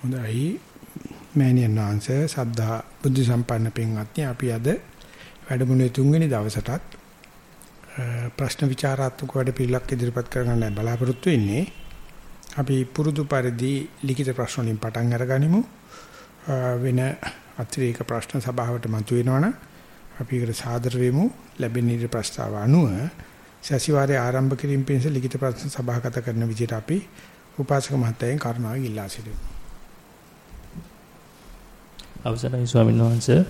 හොඳයි. මෑණියන් වහන්සේ සද්ධා බුද්ධ සම්පන්න පින්වත්නි අපි අද වැඩමුළුවේ තුන්වෙනි දවසටත් ප්‍රශ්න විචාරාත්මක වැඩ පිළිලක් ඉදිරිපත් කරගන්න බලාපොරොත්තු වෙන්නේ. අපි පුරුදු පරිදි ලිඛිත ප්‍රශ්න වලින් පටන් අරගනිමු. වෙන අතිරේක ප්‍රශ්න සභාවට මතුවෙනවනම් අපි ඒකට සාදර වෙමු. ලැබෙන ඉදිරි ප්‍රස්තාව අනුව සැසිවාරයේ ආරම්භ කිරීම පිණිස ලිඛිත ප්‍රශ්න සභාගත කරන විදිහට අපි උපාසක මහත්තයන් කරුණාවෙන් ඉල්ලා සිටිමු. අවසරයි ස්වාමීන් වහන්සේ.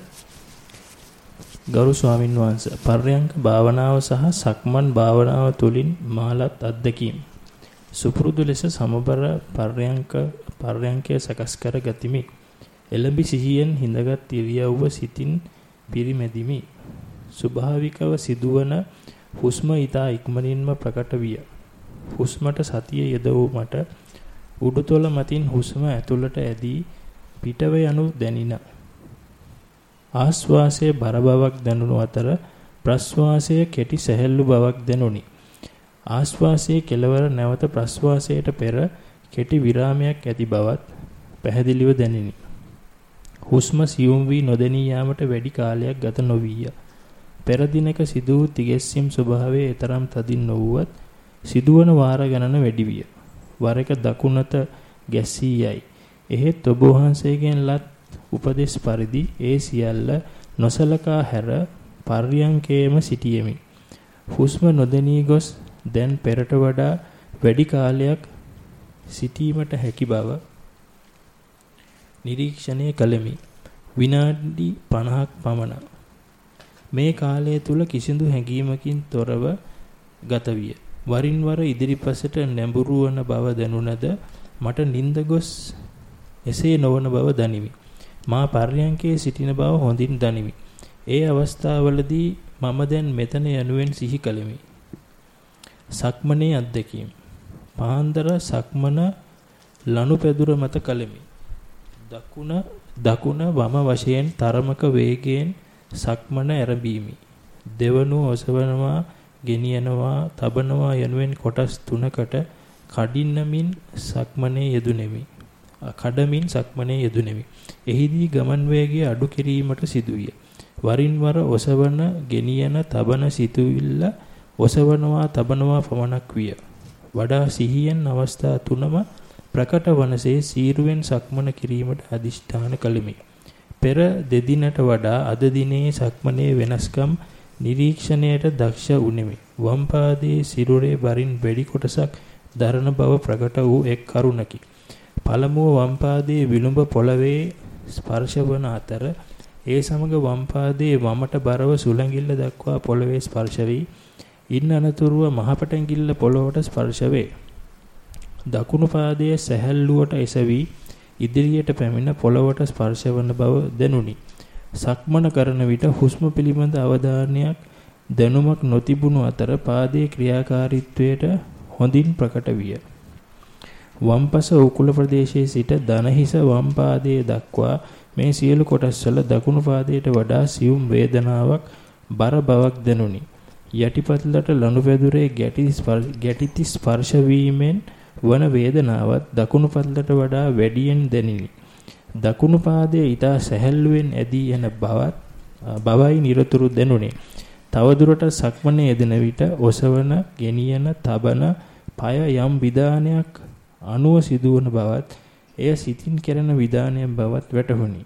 ගරු ස්වාමීන් වහන්සේ පර්යංක භාවනාව සහ සක්මන් භාවනාව තුළින් මාලත් අත්දැකීම්. සුපුරුදු ලෙස සමබර පර්යංක පර්යංකය සකස් කර ගතිමි. එළඹි සිහියෙන් හිඳගත් ඉරියව්ව සිතින් පිරිමැදිමි. ස්වභාවිකව සිදුවන හුස්ම ඊතා ඉක්මනින්ම ප්‍රකට විය. හුස්මට සතිය යෙදවූ මට උඩුතොල මතින් හුස්ම ඇතුළට ඇදී පිටව යනු දැනින. ආශ්වාසයේ බර බවක් දැනුණු අතර ප්‍රශ්වාසයේ කෙටි සැහැල්ලු බවක් දැනුනි. ආශ්වාසයේ කෙලවර නැවත ප්‍රශ්වාසයට පෙර කෙටි විරාමයක් ඇති බවත් පැහැදිලිව දැනිනි. හුස්ම සියුම් වී නොදැනී යාමට වැඩි කාලයක් ගත නොවිය. පෙර දිනක සිදු වූ තිගෙස්සීම් ස්වභාවයේ තරම් තදින් නොවුවත් සිදුවන වාර ගණන වැඩි විය. වර එක දකුණත ගැසී යයි. එහෙත් ඔබ වහන්සේගෙන් ලත් උපදේශ පරිදි ඒ සියල්ල නොසලකා හැර පර්යංකේම සිටියෙමි. හුස්ම නොදෙනී ගොස් දැන් පෙරට වඩා වැඩි කාලයක් සිටීමට හැකි බව නිරීක්ෂණය කළෙමි. විනාඩි 50ක් පමණ. මේ කාලය තුල කිසිදු හැඟීමකින් තොරව ගත විය. වරින් වර ඉදිරිපසට නැඹුරු වන බව දැනුණද මට නිින්ද ගොස් එසේ නොවන බව දනිමි. මා පර්යංකයේ සිටින බව හොඳින් දනිමි. ඒ අවස්ථාවවලදී මම දැන් මෙතන යනුවෙන් සිහි කළෙමි. සක්මනේ අත්දැකීම්. පාන්දර සක්මන ලනුපැදුර මත කළෙමි. දකුණ දකුණ වම වශයෙන් තරමක වේගයෙන් සක්මන ඇරඹීමි. දෙවනුව ඔසවනවා, ගෙනියනවා, තබනවා යනුවෙන් කොටස් තුනකට කඩින්නමින් සක්මනේ යෙදුණෙමි. කඩමින් සක්මනේ යෙදුණෙමි. එහිදී ගමන් වේගය අඩු කිරීමට සිදුවිය. වරින් වර ඔසවන, ගෙනියන, තබන සිතුවිල්ල ඔසවනවා, තබනවා පමණක් විය. වඩා සිහියෙන් අවස්ථා තුනම ප්‍රකට වනසේ සීරුවෙන් සක්මන කිරීමට අදිෂ්ඨාන කළෙමි. පෙර දෙදිනට වඩා අද දිනේ සක්මනේ වෙනස්කම් නිරීක්ෂණයට දක්ෂ වුනිමි. වම් පාදයේ සිරුරේ බරින් වැඩි කොටසක් දරන බව ප්‍රකට වූ එක් කරුණකි. පළමුව වම් පාදයේ විලුඹ පොළවේ ස්පර්ශවන අතර ඒ සමග වම් පාදයේ වමට බරව සුළඟිල්ල දක්වා පොළවේ ස්පර්ශ වී ඉන් අනතුරුව මහපටැඟිල්ල පොළොවට ස්පර්ශ වේ. දකුණු පාදයේ සැහැල්ලුවට එසවි ඉදිරියට පැමිණ පොළොවට ස්පර්ශ වන බව දැනුනි. සක්මන කරන විට හුස්ම පිළිබඳ අවධානයක් දැනුමක් නොතිබුණු අතර පාදයේ ක්‍රියාකාරීත්වයට හොඳින් ප්‍රකට විය. වම්පස උකුල ප්‍රදේශයේ සිට දනහිස වම් පාදයේ දක්වා මේ සියලු කොටස්වල දකුණු පාදයට වඩා සියුම් වේදනාවක් බර බවක් දැනුනි. යටිපතුලට ලනුපැදුරේ ගැටි ස්පර්ශ වීමෙන් වන වේදනාවත් දකුණු පතුලට වඩා වැඩියෙන් දැනිනි. දකුණු පාදයේ ඊට සැහැල්ලුවෙන් ඇදී යන බවත් බවයි නිරතුරු දැනුනේ. තවදුරට සක්මනේ යෙදෙන විට ඔසවන, ගෙනියන, තබන পায় යම් විදානයක් අනුව සිදුවන බවත් එය සිතින් කෙරෙන විධානයක් බවත් වැටහුණි.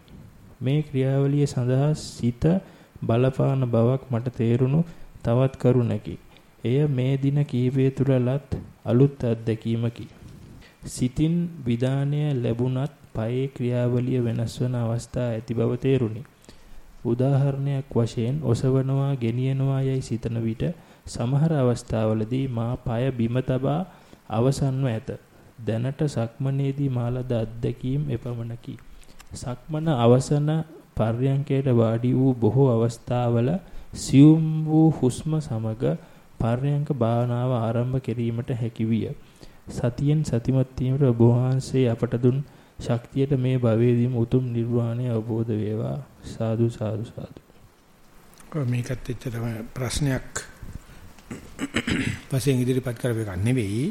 මේ ක්‍රියාවලිය සඳහා සිත බලපාන බවක් මට තේරුණු තවත් කරුණකි. එය මේ දින කීපය තුලලත් අලුත් අත්දැකීමකි. සිතින් විධානය ලැබුණත් පයේ ක්‍රියාවලිය වෙනස් වන අවස්ථා ඇති බව තේරුණි. උදාහරණයක් වශයෙන් ඔසවනවා ගෙනියනවා යයි සිතන විට සමහර අවස්ථාවලදී මා পায় බිම තබා අවසන්ව ඇත. දැනට සක්මනේදී මාලද අත්දැකීම් එපමණකි. සක්මන අවසන පර්යංකයට වාඩි වූ බොහෝ අවස්ථාවල සියුම් වූ හුස්ම සමග පර්යංක භාවනාව ආරම්භ කිරීමට හැකි විය. සතියෙන් සතිමත් වීමට ඔබ වහන්සේ අපට දුන් ශක්තියට මේ භවයේදීම උතුම් නිර්වාණය අවබෝධ වේවා. සාදු සාදු සාදු. මේකත් එච්චරම ප්‍රශ්නයක් වශයෙන් ඉදිරිපත් කරපු එකක් නෙවෙයි.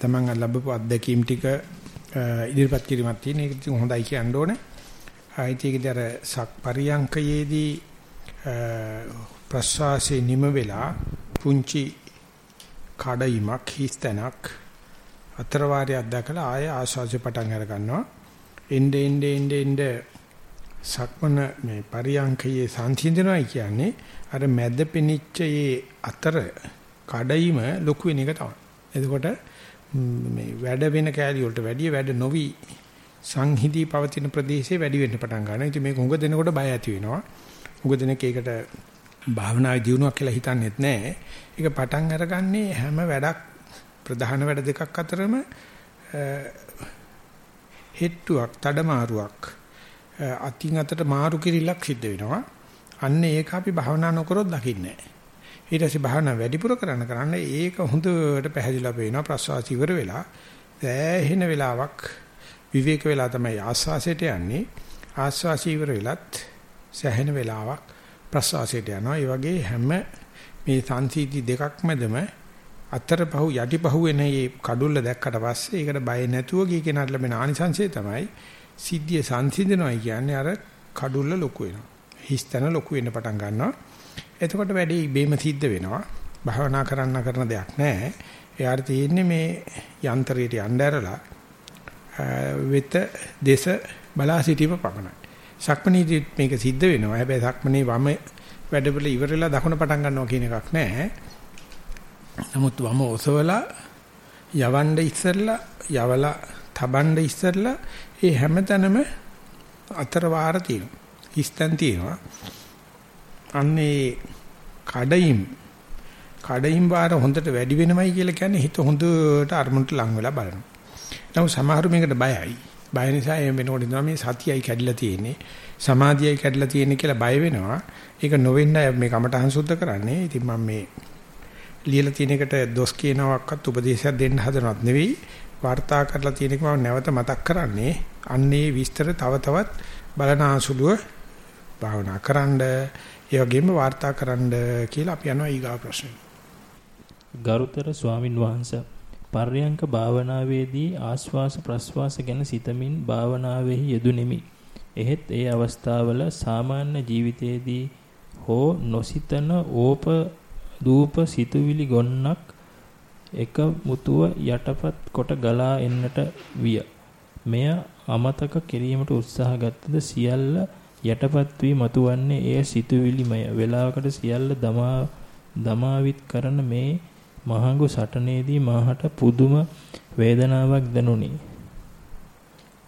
තමන් ලැබපු අත්දැකීම් ටික ඉදිරිපත් කිරීමක් තියෙන. ඒක ඉතින් හොඳයි කියන්න ඕනේ. ආයිතිකේදී අර සක් පරියංකයේදී ප්‍රස්වාසයේ නිම වෙලා පුංචි කඩයිමක් හිස්තැනක් අතර වාරයක් දැකලා ආය ආශ්වාසය පටන් අර ගන්නවා. එnde ende ende ende සක්මන මේ පරියංකයේ සංසිඳනවායි කියන්නේ අර මැද පිනිච්චයේ අතර කඩයිම ලොකු වෙන එක තමයි. එතකොට මේ වැඩ වෙන කෑලි වලට වැඩිය වැඩ නොවි සංහිදී පවතින ප්‍රදේශේ වැඩි වෙන්න පටන් ගන්නවා. ඉතින් මේක හුඟ දෙනකොට බය ඇති වෙනවා. හුඟ දෙනක ඒකට භාවනාවේ දියුණුවක් කියලා හිතන්නේත් නැහැ. ඒක පටන් අරගන්නේ හැම වැඩක් ප්‍රධාන වැඩ දෙකක් අතරම හෙට්ටුවක්, තඩමාරුවක් අතින් අතට මාරු කිරිල්ලක් සිද්ධ වෙනවා. අන්න ඒක අපි භාවනා නොකරොත් දකින්නේ නැහැ. ඊට පස්සේ භාවනා වැඩිපුර කරන්න කරන්න ඒක හොඳට පැහැදිලිලා පේනවා ප්‍රසවාස ඉවර වෙලා දැහෙන වෙලාවක් විවේක වෙලා තමයි ආස්වාසයට යන්නේ. ආස්වාස ඉවර වෙලත් සැහෙන වෙලාවක් ප්‍රසවාසයට යනවා. ඒ වගේ හැම මේ සංසීති දෙකක් මැදම අතරපහුව යටිපහුව එන මේ කඩුල්ල දැක්කට පස්සේ ඒකට බය නැතුව ගිය කෙනාට ලැබෙන ආනිසංසය තමයි සිද්ධිය සංසිඳනවායි කියන්නේ අර කඩුල්ල ලොකු වෙනවා. හිස්තන ලොකු වෙන්න පටන් ගන්නවා. එතකොට වැඩේ ඉබේම සිද්ධ වෙනවා. භාවනා කරන්න කරන දෙයක් නැහැ. එයාට තියෙන්නේ මේ යන්ත්‍රයට යන්න ඇරලා වෙත දේශ බලා සිටීම පමණයි. සක්මණේදී මේක සිද්ධ වෙනවා. හැබැයි සක්මණේ වම වැඩවල ඉවරලා දකුණ පටන් ගන්නවා කියන එකක් නැහැ. නමුත් වම ඔසවලා යවන්න ඉස්සෙල්ලා යවලා තබන්න ඉස්සෙල්ලා ඒ හැමතැනම අතර වාර තියෙනවා. හිස්තන් තියෙනවා. අන්නේ කඩයිම් කඩයිම් වාර හොඳට වැඩි වෙනවයි කියලා කියන්නේ හිත හොඳට අරමුණට ලං වෙලා බලනවා. නමුත් සමහරු මේකට බයයි. බය නිසා එහෙම වෙනකොට ඉඳලා මේ සතියයි කැඩිලා තියෙන්නේ. සමාධියයි කැඩිලා තියෙන්නේ කියලා බය වෙනවා. ඒක නොවෙන්න මේ කමටහන් සුද්ධ කරන්නේ. ඉතින් මම මේ ලියලා තියෙන එකට දොස් කියනවක්වත් උපදේශයක් දෙන්න හදනවත් නෙවෙයි. වාර්තා කරලා තියෙන එක මම නැවත මතක් කරන්නේ. අන්නේ විස්තර තව තවත් බලන ආසුලුව භාවනා කරන්න ඒ වගේම වාර්තා කරන්න කියලා අපි යනවා ඊගා ප්‍රශ්නෙ. ගරුතර ස්වාමින් වහන්සේ පර්යංක භාවනාවේදී ආශ්වාස ප්‍රශ්වාස ගැන සිතමින් භාවනාවෙහි යෙදුණෙමි. එහෙත් ඒ අවස්ථාවල සාමාන්‍ය ජීවිතයේදී හෝ නොසිතන ඕප දූප සිතුවිලි ගොන්නක් එක මුතුව යටපත් කොට ගලා එන්නට විය. මෙය අමතක කිරීමට උත්සාහ ගත්තද සියල්ල යටපත් වී මතුවන්නේ එය සිතුවිලිමය. වේලාවකට සියල්ල දමා දමාවිත් කරන මේ මහඟු සටනේදී මාහට පුදුම වේදනාවක් දැනුනි.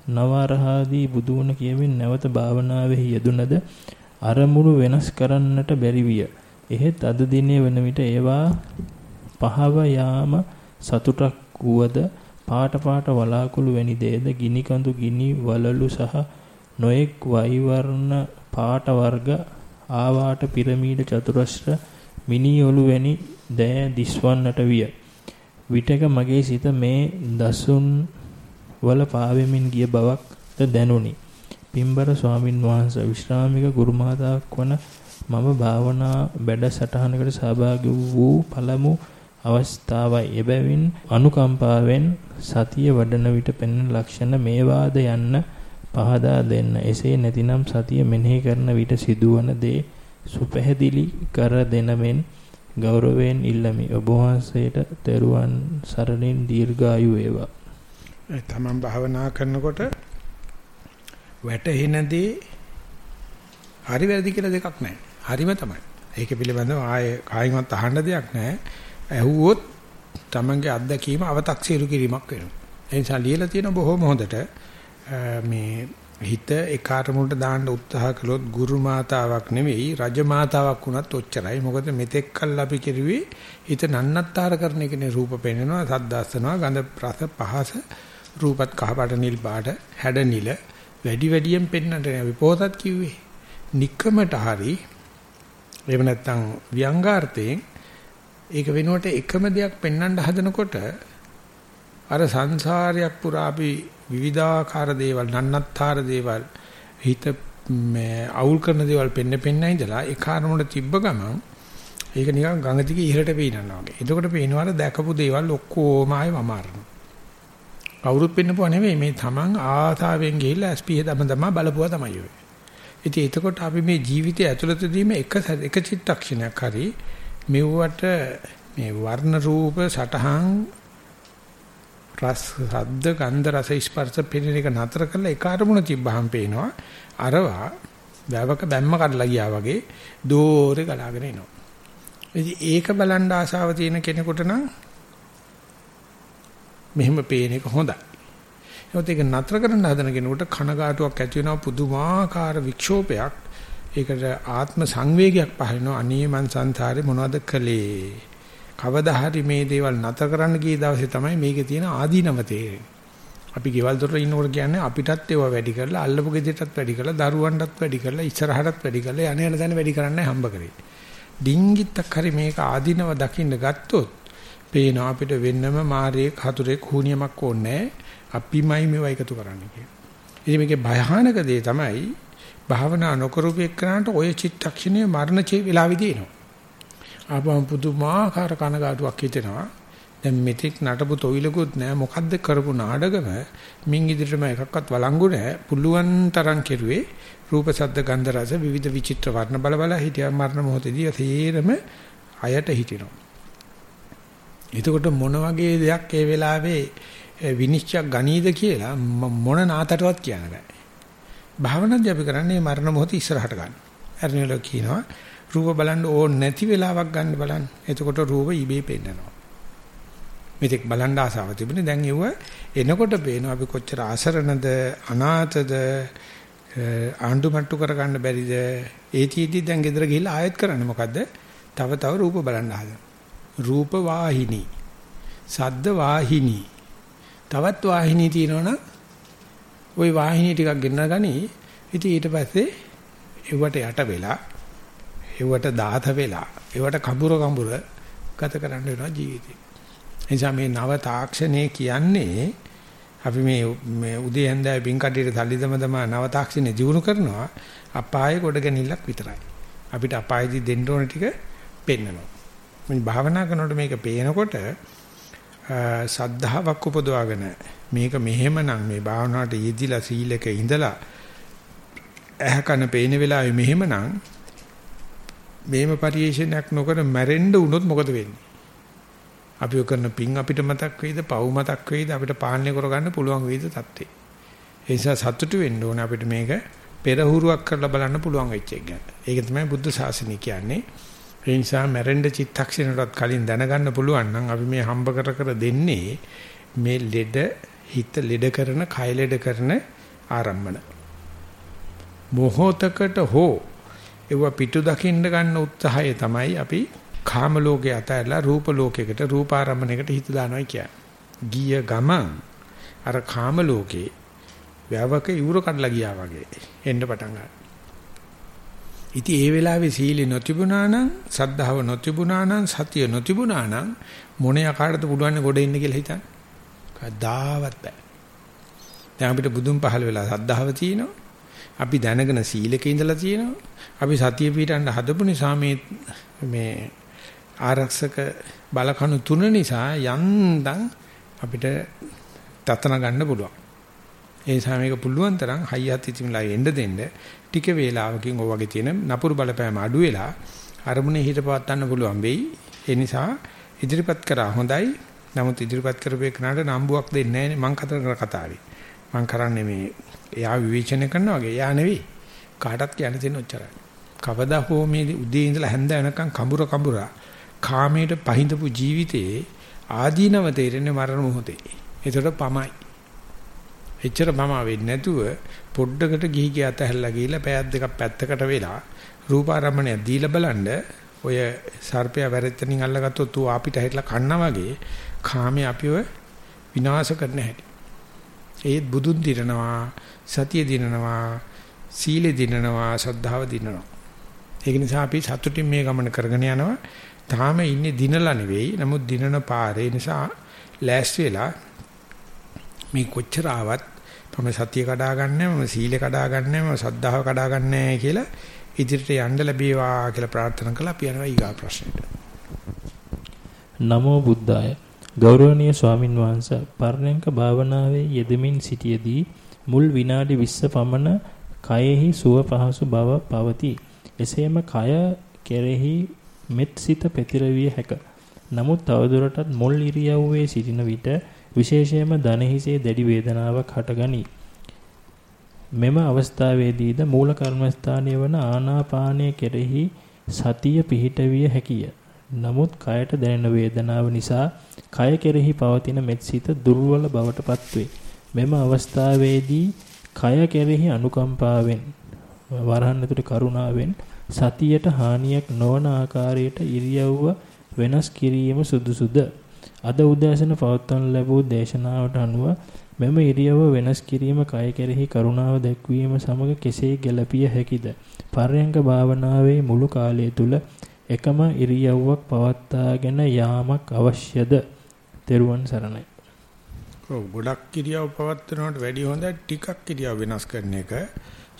නවරහාදී බුදුුණ කියමින් නැවත භාවනාවෙහි යෙදුනද අරමුණු වෙනස් කරන්නට බැරි විය. එහෙත් අද දිනේ වන විට ඒවා පහව යාම සතුටක් වුවද පාට පාට වලාකුළු වැනි දේද ගිනි කඳු ගිනි වලලු සහ නොඑක් වෛවර්ණ පාට වර්ග ආවාට පිරමීඩ චතුරස්‍ර මිනි ඔලු වැනි දෑ දිස්වන්නට විය. විටක මගේ සිත මේ දසුන් වල පාවෙමින් ගිය බවක්ද දැනුනි. පින්බර ස්වාමින් වහන්සේ විශ්‍රාමික ගුරු මාතාවක් වන මම භාවනා වැඩ සටහනකට සහභාගී වූ පළමු අවස්ථාවයි. එබැවින් අනුකම්පාවෙන් සතිය වඩන විට පෙනෙන ලක්ෂණ මේවාද යන්න පහදා දෙන්න. එසේ නැතිනම් සතිය මෙනෙහි කරන විට සිදුවන දේ සුපැහැදිලි කර දෙනමෙන් ගෞරවයෙන් ඉල්ලමි. ඔබ වහන්සේට තෙරුවන් සරණින් දීර්ඝායු වේවා. තමන් භාවනා කරනකොට වැටහෙන දේ හරි වැරදි කියලා දෙකක් නැහැ. හරිම තමයි. ඒක පිළිබඳව ආයේ කායිමත් අහන්න දෙයක් නැහැ. ඇහුවොත් තමන්ගේ අත්දැකීම අව탁සීරු කිරීමක් වෙනවා. ඒ නිසා ලියලා තියෙන බොහොම හොඳට මේ හිත ඒ කාර්මුලට දාන්න උත්සාහ කළොත් ගුරු මාතාවක් නෙවෙයි රජ මාතාවක් වුණත් ඔච්චරයි. මොකද මෙතෙක් කල් අපි කෙරුවේ හිත නන්නත්තර කරන එකනේ රූප පෙන්වනවා, සද්දාස්සනවා, ගඳ රස පහස රූපත් කහපාට නිල් පාට හැඩ නිල වැඩි වැඩියෙන් පෙන්වන්නට අපි පොතත් කිව්වේ. নিকකමට හරි එහෙම නැත්නම් ව්‍යංගාර්ථයෙන් ඒක වෙනුවට එකම දෙයක් පෙන්වන්න හදනකොට අර සංසාරයක් පුරා අපි විවිධාකාර දේවල් නන්නත්තර දේවල් හිත මේ අවුල් කරන දේවල් පෙන්න පෙන්න ඉඳලා ඒ කාරණුට තිබ්බ ගමන් ඒක නිකන් ගඟ දිගේ ඉහළට පේනවා වගේ. එතකොට පේනවා දැකපු දේවල් ඔක්කොම ආයෙ වමාරනවා. කවුරුත් පෙන්නපුවා නෙවෙයි මේ Taman ආසාවෙන් ගිහිල්ලා ස්පීහ දම දම බලපුවා තමයි ඔය. ඉතින් එතකොට අපි මේ ජීවිතය ඇතුළතදීම එක එක චිත්තක්ෂණයක් හරි මෙව්වට මේ වර්ණ රූප සටහන් රස ශබ්ද ගන්ධ රස ස්පර්ශ පිළින එක නතර කරලා ඒ කාර්මුණ තිබ්බහම පේනවා අරවා වැවක බැම්ම කඩලා ගියා වගේ දෝරේ ගලාගෙන එනවා. ඉතින් ඒක බලන් ආසාව තියෙන කෙනෙකුට නම් මෙහෙම පේන එක හොඳයි. ඒත් ඒක නතර කරන්න හදන කෙනෙකුට කනගාටුවක් ඇති වෙනවා පුදුමාකාර වික්ෂෝපයක්. ඒකට ආත්ම සංවේගයක් පහළ වෙනවා. අනේ මං සංසාරේ මොනවද කළේ? කවදා හරි මේ දේවල් නතර කරන්න ගිය දවසේ තමයි මේකේ තියෙන ආදීනව තේරෙන්නේ. අපි ගෙවල් දොරට ඉන්නකොට කියන්නේ අපිටත් ඒවා වැඩි කරලා අල්ලපු ගෙදරටත් වැඩි කරලා දරුවන්ටත් වැඩි කරලා ඉස්සරහටත් වැඩි කරලා යන යන තැන වැඩි කරන්න හම්බ කරේ. ඩිංගිත්තක් හරි මේක ආදීනව දකින්න ගත්තොත් පේනවා අපිට වෙන්නම මාරේක් හතුරෙක් හුනියමක් ඕනේ අපිමයි මේවා එකතු කරන්න කියලා. ඉතින් මේකේ භයානක දේ තමයි භාවනා නොකරපු එක්කනට ඔය චිත්තක්ෂණයේ මරණ චේ වෙලාවේදී එනවා. ආපහු පුදුමාකාර කනගාටුවක් හිතෙනවා. දැන් මෙතෙක් නටපු තොইলකුත් නෑ. මොකද්ද කරපු නාඩගම? මින් ඉදිරියටම එකක්වත් වළංගු නෑ. පුළුවන් තරම් කෙරුවේ රූප ශබ්ද ගන්ධ රස විවිධ විචිත්‍ර වර්ණ බල බල හිටියා මරණ මොහොතේදී තේරම අයට හිටිනවා. එතකොට මොන වගේ දෙයක් ඒ වෙලාවේ විනිශ්චය ගනීද කියලා මොන නාතටවත් කියන්න බෑ. භාවනාදී අපි කරන්නේ මරණ මොහොත ඉස්සරහට ගන්න. අරණියල කියනවා රූප බලන්න ඕන නැති වෙලාවක් ගන්න බලන්න. එතකොට රූප ඉබේ පෙන්නනවා. මෙතෙක් බලන්න ආසාව තිබුණේ. දැන් ඒව එනකොට පේනවා අපි කොච්චර ආසරණද අනාථද ආණ්ඩුමට්ටු කරගන්න බැරිද? ඒතිෙදි දැන් ගෙදර ගිහිල්ලා ආයෙත් කරන්නේ මොකද්ද? තව තව රූප බලන්න හදන රූප වාහිනී. සද්ද වාහිනී. තවත් වාහිනී තියෙනවනම් ওই වාහිනී ටිකක් ගෙන්න ගනි ඉතින් ඊට පස්සේ ඒවට යට වෙලා ඒවට දාත වෙලා ඒවට කඹුර කඹුර ගත කරන්න වෙනවා ජීවිතේ. එනිසා මේ නව තාක්ෂණය කියන්නේ අපි මේ මේ උදේ හන්දෑවේ බින් කඩේට සල්ලි දම දම නව තාක්ෂණය දිනු කරනවා අපායේ කොට ගැනීමක් විතරයි. අපිට අපායේදී දෙන්න ඕන ටික පෙන්නනවා. මේ භාවනා කරනකොට මේක පේනකොට සද්ධාාවක් උපදවාගෙන මේක මෙහෙමනම් මේ භාවනාවට යෙදිලා සීලක ඉඳලා ඇහ කන පේන වෙලාවේ මෙහෙමනම් මේම පරිේශනයක් නොකර මැරෙන්න වුණොත් මොකද වෙන්නේ? අපි කරන පින් අපිට මතක් වෙයිද, පව් මතක් වෙයිද, අපිට පාලනය කරගන්න පුළුවන් වෙයිද තත්ත්වේ. ඒ නිසා සතුටු වෙන්න ඕනේ අපිට මේක පෙරහුරුවක් කරලා බලන්න පුළුවන් වෙච්ච එක ගැන. ඒක තමයි බුද්ධ ශාසනය කියන්නේ. ඒ නිසා මැරෙන්න චිත්තක්ෂණයටත් කලින් දැනගන්න පුළුවන් නම් අපි මේ හම්බ කර කර දෙන්නේ මේ ලෙඩ හිත ලෙඩ කරන, කය ලෙඩ කරන ආරම්මන. මොහොතකට හෝ ඒව පිටු දකින්න ගන්න උත්සාහය තමයි අපි කාම ලෝකේ අතහැරලා රූප ලෝකයකට රූපාරම්මණයකට හිත දානවා කියන්නේ. ගිය ගමන් අර කාම ලෝකේ වැවක ඉවුර කඩලා ගියා වගේ එන්න පටන් ගන්නවා. ඉතින් ඒ වෙලාවේ සීලෙ නොතිබුණා නම් සද්ධාව නොතිබුණා නම් සතිය නොතිබුණා නම් මොන යකාටද පුළුවන් ගොඩ එන්න කියලා හිතන්න. කවදාවත් බෑ. දැන් අපිට බුදුන් පහල වෙලා සද්ධාව තියෙනවා. අපි දැනගෙන සීලක ඉඳලා තියෙනවා. අපි සතිය පිටන්න හදපු නිසා මේ මේ ආරක්ෂක බලකණු තුන නිසා යන්දම් අපිට තතන ගන්න පුළුවන්. ඒ නිසා මේක පුළුවන් තරම් හයියත් ඉතිමිලා එන්න දෙන්න ටික වේලාවකින් ඔය වගේ තියෙන නපුරු බලපෑම අඩු වෙලා අරමුණේ හිත පවත්වන්න පුළුවන් වෙයි. ඒ නිසා ඉදිරිපත් කරා හොඳයි. නමුත් ඉදිරිපත් කරපේ කනට නම්බුවක් දෙන්නේ නැහැ මං කතර කතාවේ. මං කරන්නේ මේ එයා විවේචනය කරනවා වගේ. එයා නෙවෙයි. කාටත් කියන්න තියෙන ඔච්චරයි. කවදා හෝ මේ උදේ ඉඳලා හැන්ද වෙනකන් කඹුර කඹුරා කාමයට පහඳපු ජීවිතයේ ආදීනව තේරෙන්නේ මරණ මොහොතේ. ඒතකොට පමයි. එච්චර මම වෙන්නේ නැතුව පොඩ්ඩකට ගිහි ගිය අතහැරලා ගිහිල්ලා පැයක් දෙකක් පැත්තකට වෙලා රූපාරම්මණය දීලා බලන්න ඔය සර්පයා වැරෙත්තනින් අල්ලගත්තොත් ඌ අපිට හැట్లా කන්නා වගේ කාමයේ අපිව විනාශ කරන්න හැටි. ඒත් බුදුන් දිනනවා සතිය දිනනවා සීලෙ දිනනවා ශ්‍රද්ධාව දිනනවා. ඒක නිසා අපි සතුටින් මේ ගමන කරගෙන යනවා. තාම ඉන්නේ දිනලා නෙවෙයි. නමුත් දිනන පාරේ නිසා ලෑස්ති වෙලා මේ කොච්චර ආවත් මම සතිය කඩා ගන්නෑ මම සීලය කඩා ගන්නෑ මම ශ්‍රද්ධාව කඩා ගන්නෑ කියලා ඉදිරියට යන්න ලැබේවා කියලා ප්‍රාර්ථනා කළා අපි යනවා ඊගා ප්‍රශ්නෙට. නමෝ බුද්ධාය ගෞරවනීය ස්වාමින් වහන්සේ පර්ණංක භාවනාවේ යෙදමින් සිටියේදී මුල් විනාඩි 20 පමණ කයෙහි සුව පහසු බව පවතී. එසේම කය කෙරෙහි මෙත් සිත පෙතිරවිය හැක. නමුත් තවදුරටත් මුල් ඉරියව්වේ සිටින විට විශේෂයෙන්ම දනහිසේ දැඩි වේදනාවක් හටගනී. මෙම අවස්ථාවේදීද මූල කර්මස්ථානයේ වන ආනාපානය කෙරෙහි සතිය පිහිටවිය හැකිය. නමුත් කයට දැනෙන වේදනාව නිසා කය කෙරෙහි පවතින මෙත්සිත දුර්වල බවට පත්වේ. මෙම අවස්ථාවේදී කය කෙරෙහි අනුකම්පාවෙන් වරහන් ඇතුළේ කරුණාවෙන් සතියට හානියක් නොවන ආකාරයට ඉරියව්ව වෙනස් කිරීම සුදුසුද? අද උදෑසන පවත්වන ලැබූ දේශනාවට අනුව මෙම ඉරියව්ව වෙනස් කිරීම කය කෙරෙහි කරුණාව දැක්වීම සමග කෙසේ ගැළපිය හැකිද? පර්යංක භාවනාවේ මුළු කාලය තුල එකම ඉරියව්වක් පවත්වාගෙන යාමක් අවශ්‍යද? තෙරුවන් සරණයි. ඔව් ගොඩක් ඉරියව් පවත්වනවට වැඩිය හොඳ ටිකක් ඉරියව් වෙනස් කරන එක.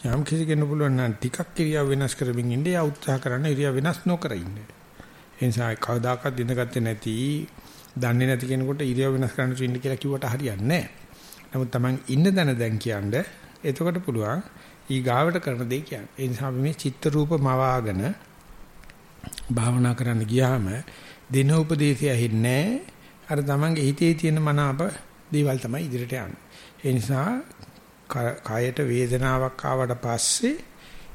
යම් කිසි කෙනෙකු පුළුවන් නම් ටිකක් ඉරියව් වෙනස් කරමින් ඉන්න යා උත්සාහ කරන ඉරියව් වෙනස් නොකර ඉන්න. ඒ නිසා කවදාකවත් ඉඳගත්තේ නැති දන්නේ නැති කෙනෙකුට ඉරියව් වෙනස් කරන්න ඉන්න කියලා කිව්වට හරියන්නේ නැහැ. නමුත් Taman ඉන්න තැන දැන් කියන්නේ එතකොට පුළුවන් ඊ ගාවට කරන දේ කියන්නේ. ඒ නිසා අපි මේ චිත්ත රූප මවාගෙන භාවනා කරන්න ගියාම දින උපදේශය ඇහෙන්නේ අර Tamanගේ හිතේ තියෙන මනාප දේවල් තමයි ඉදිරියට යන්නේ. ඒ නිසා කායට වේදනාවක් ආවට පස්සේ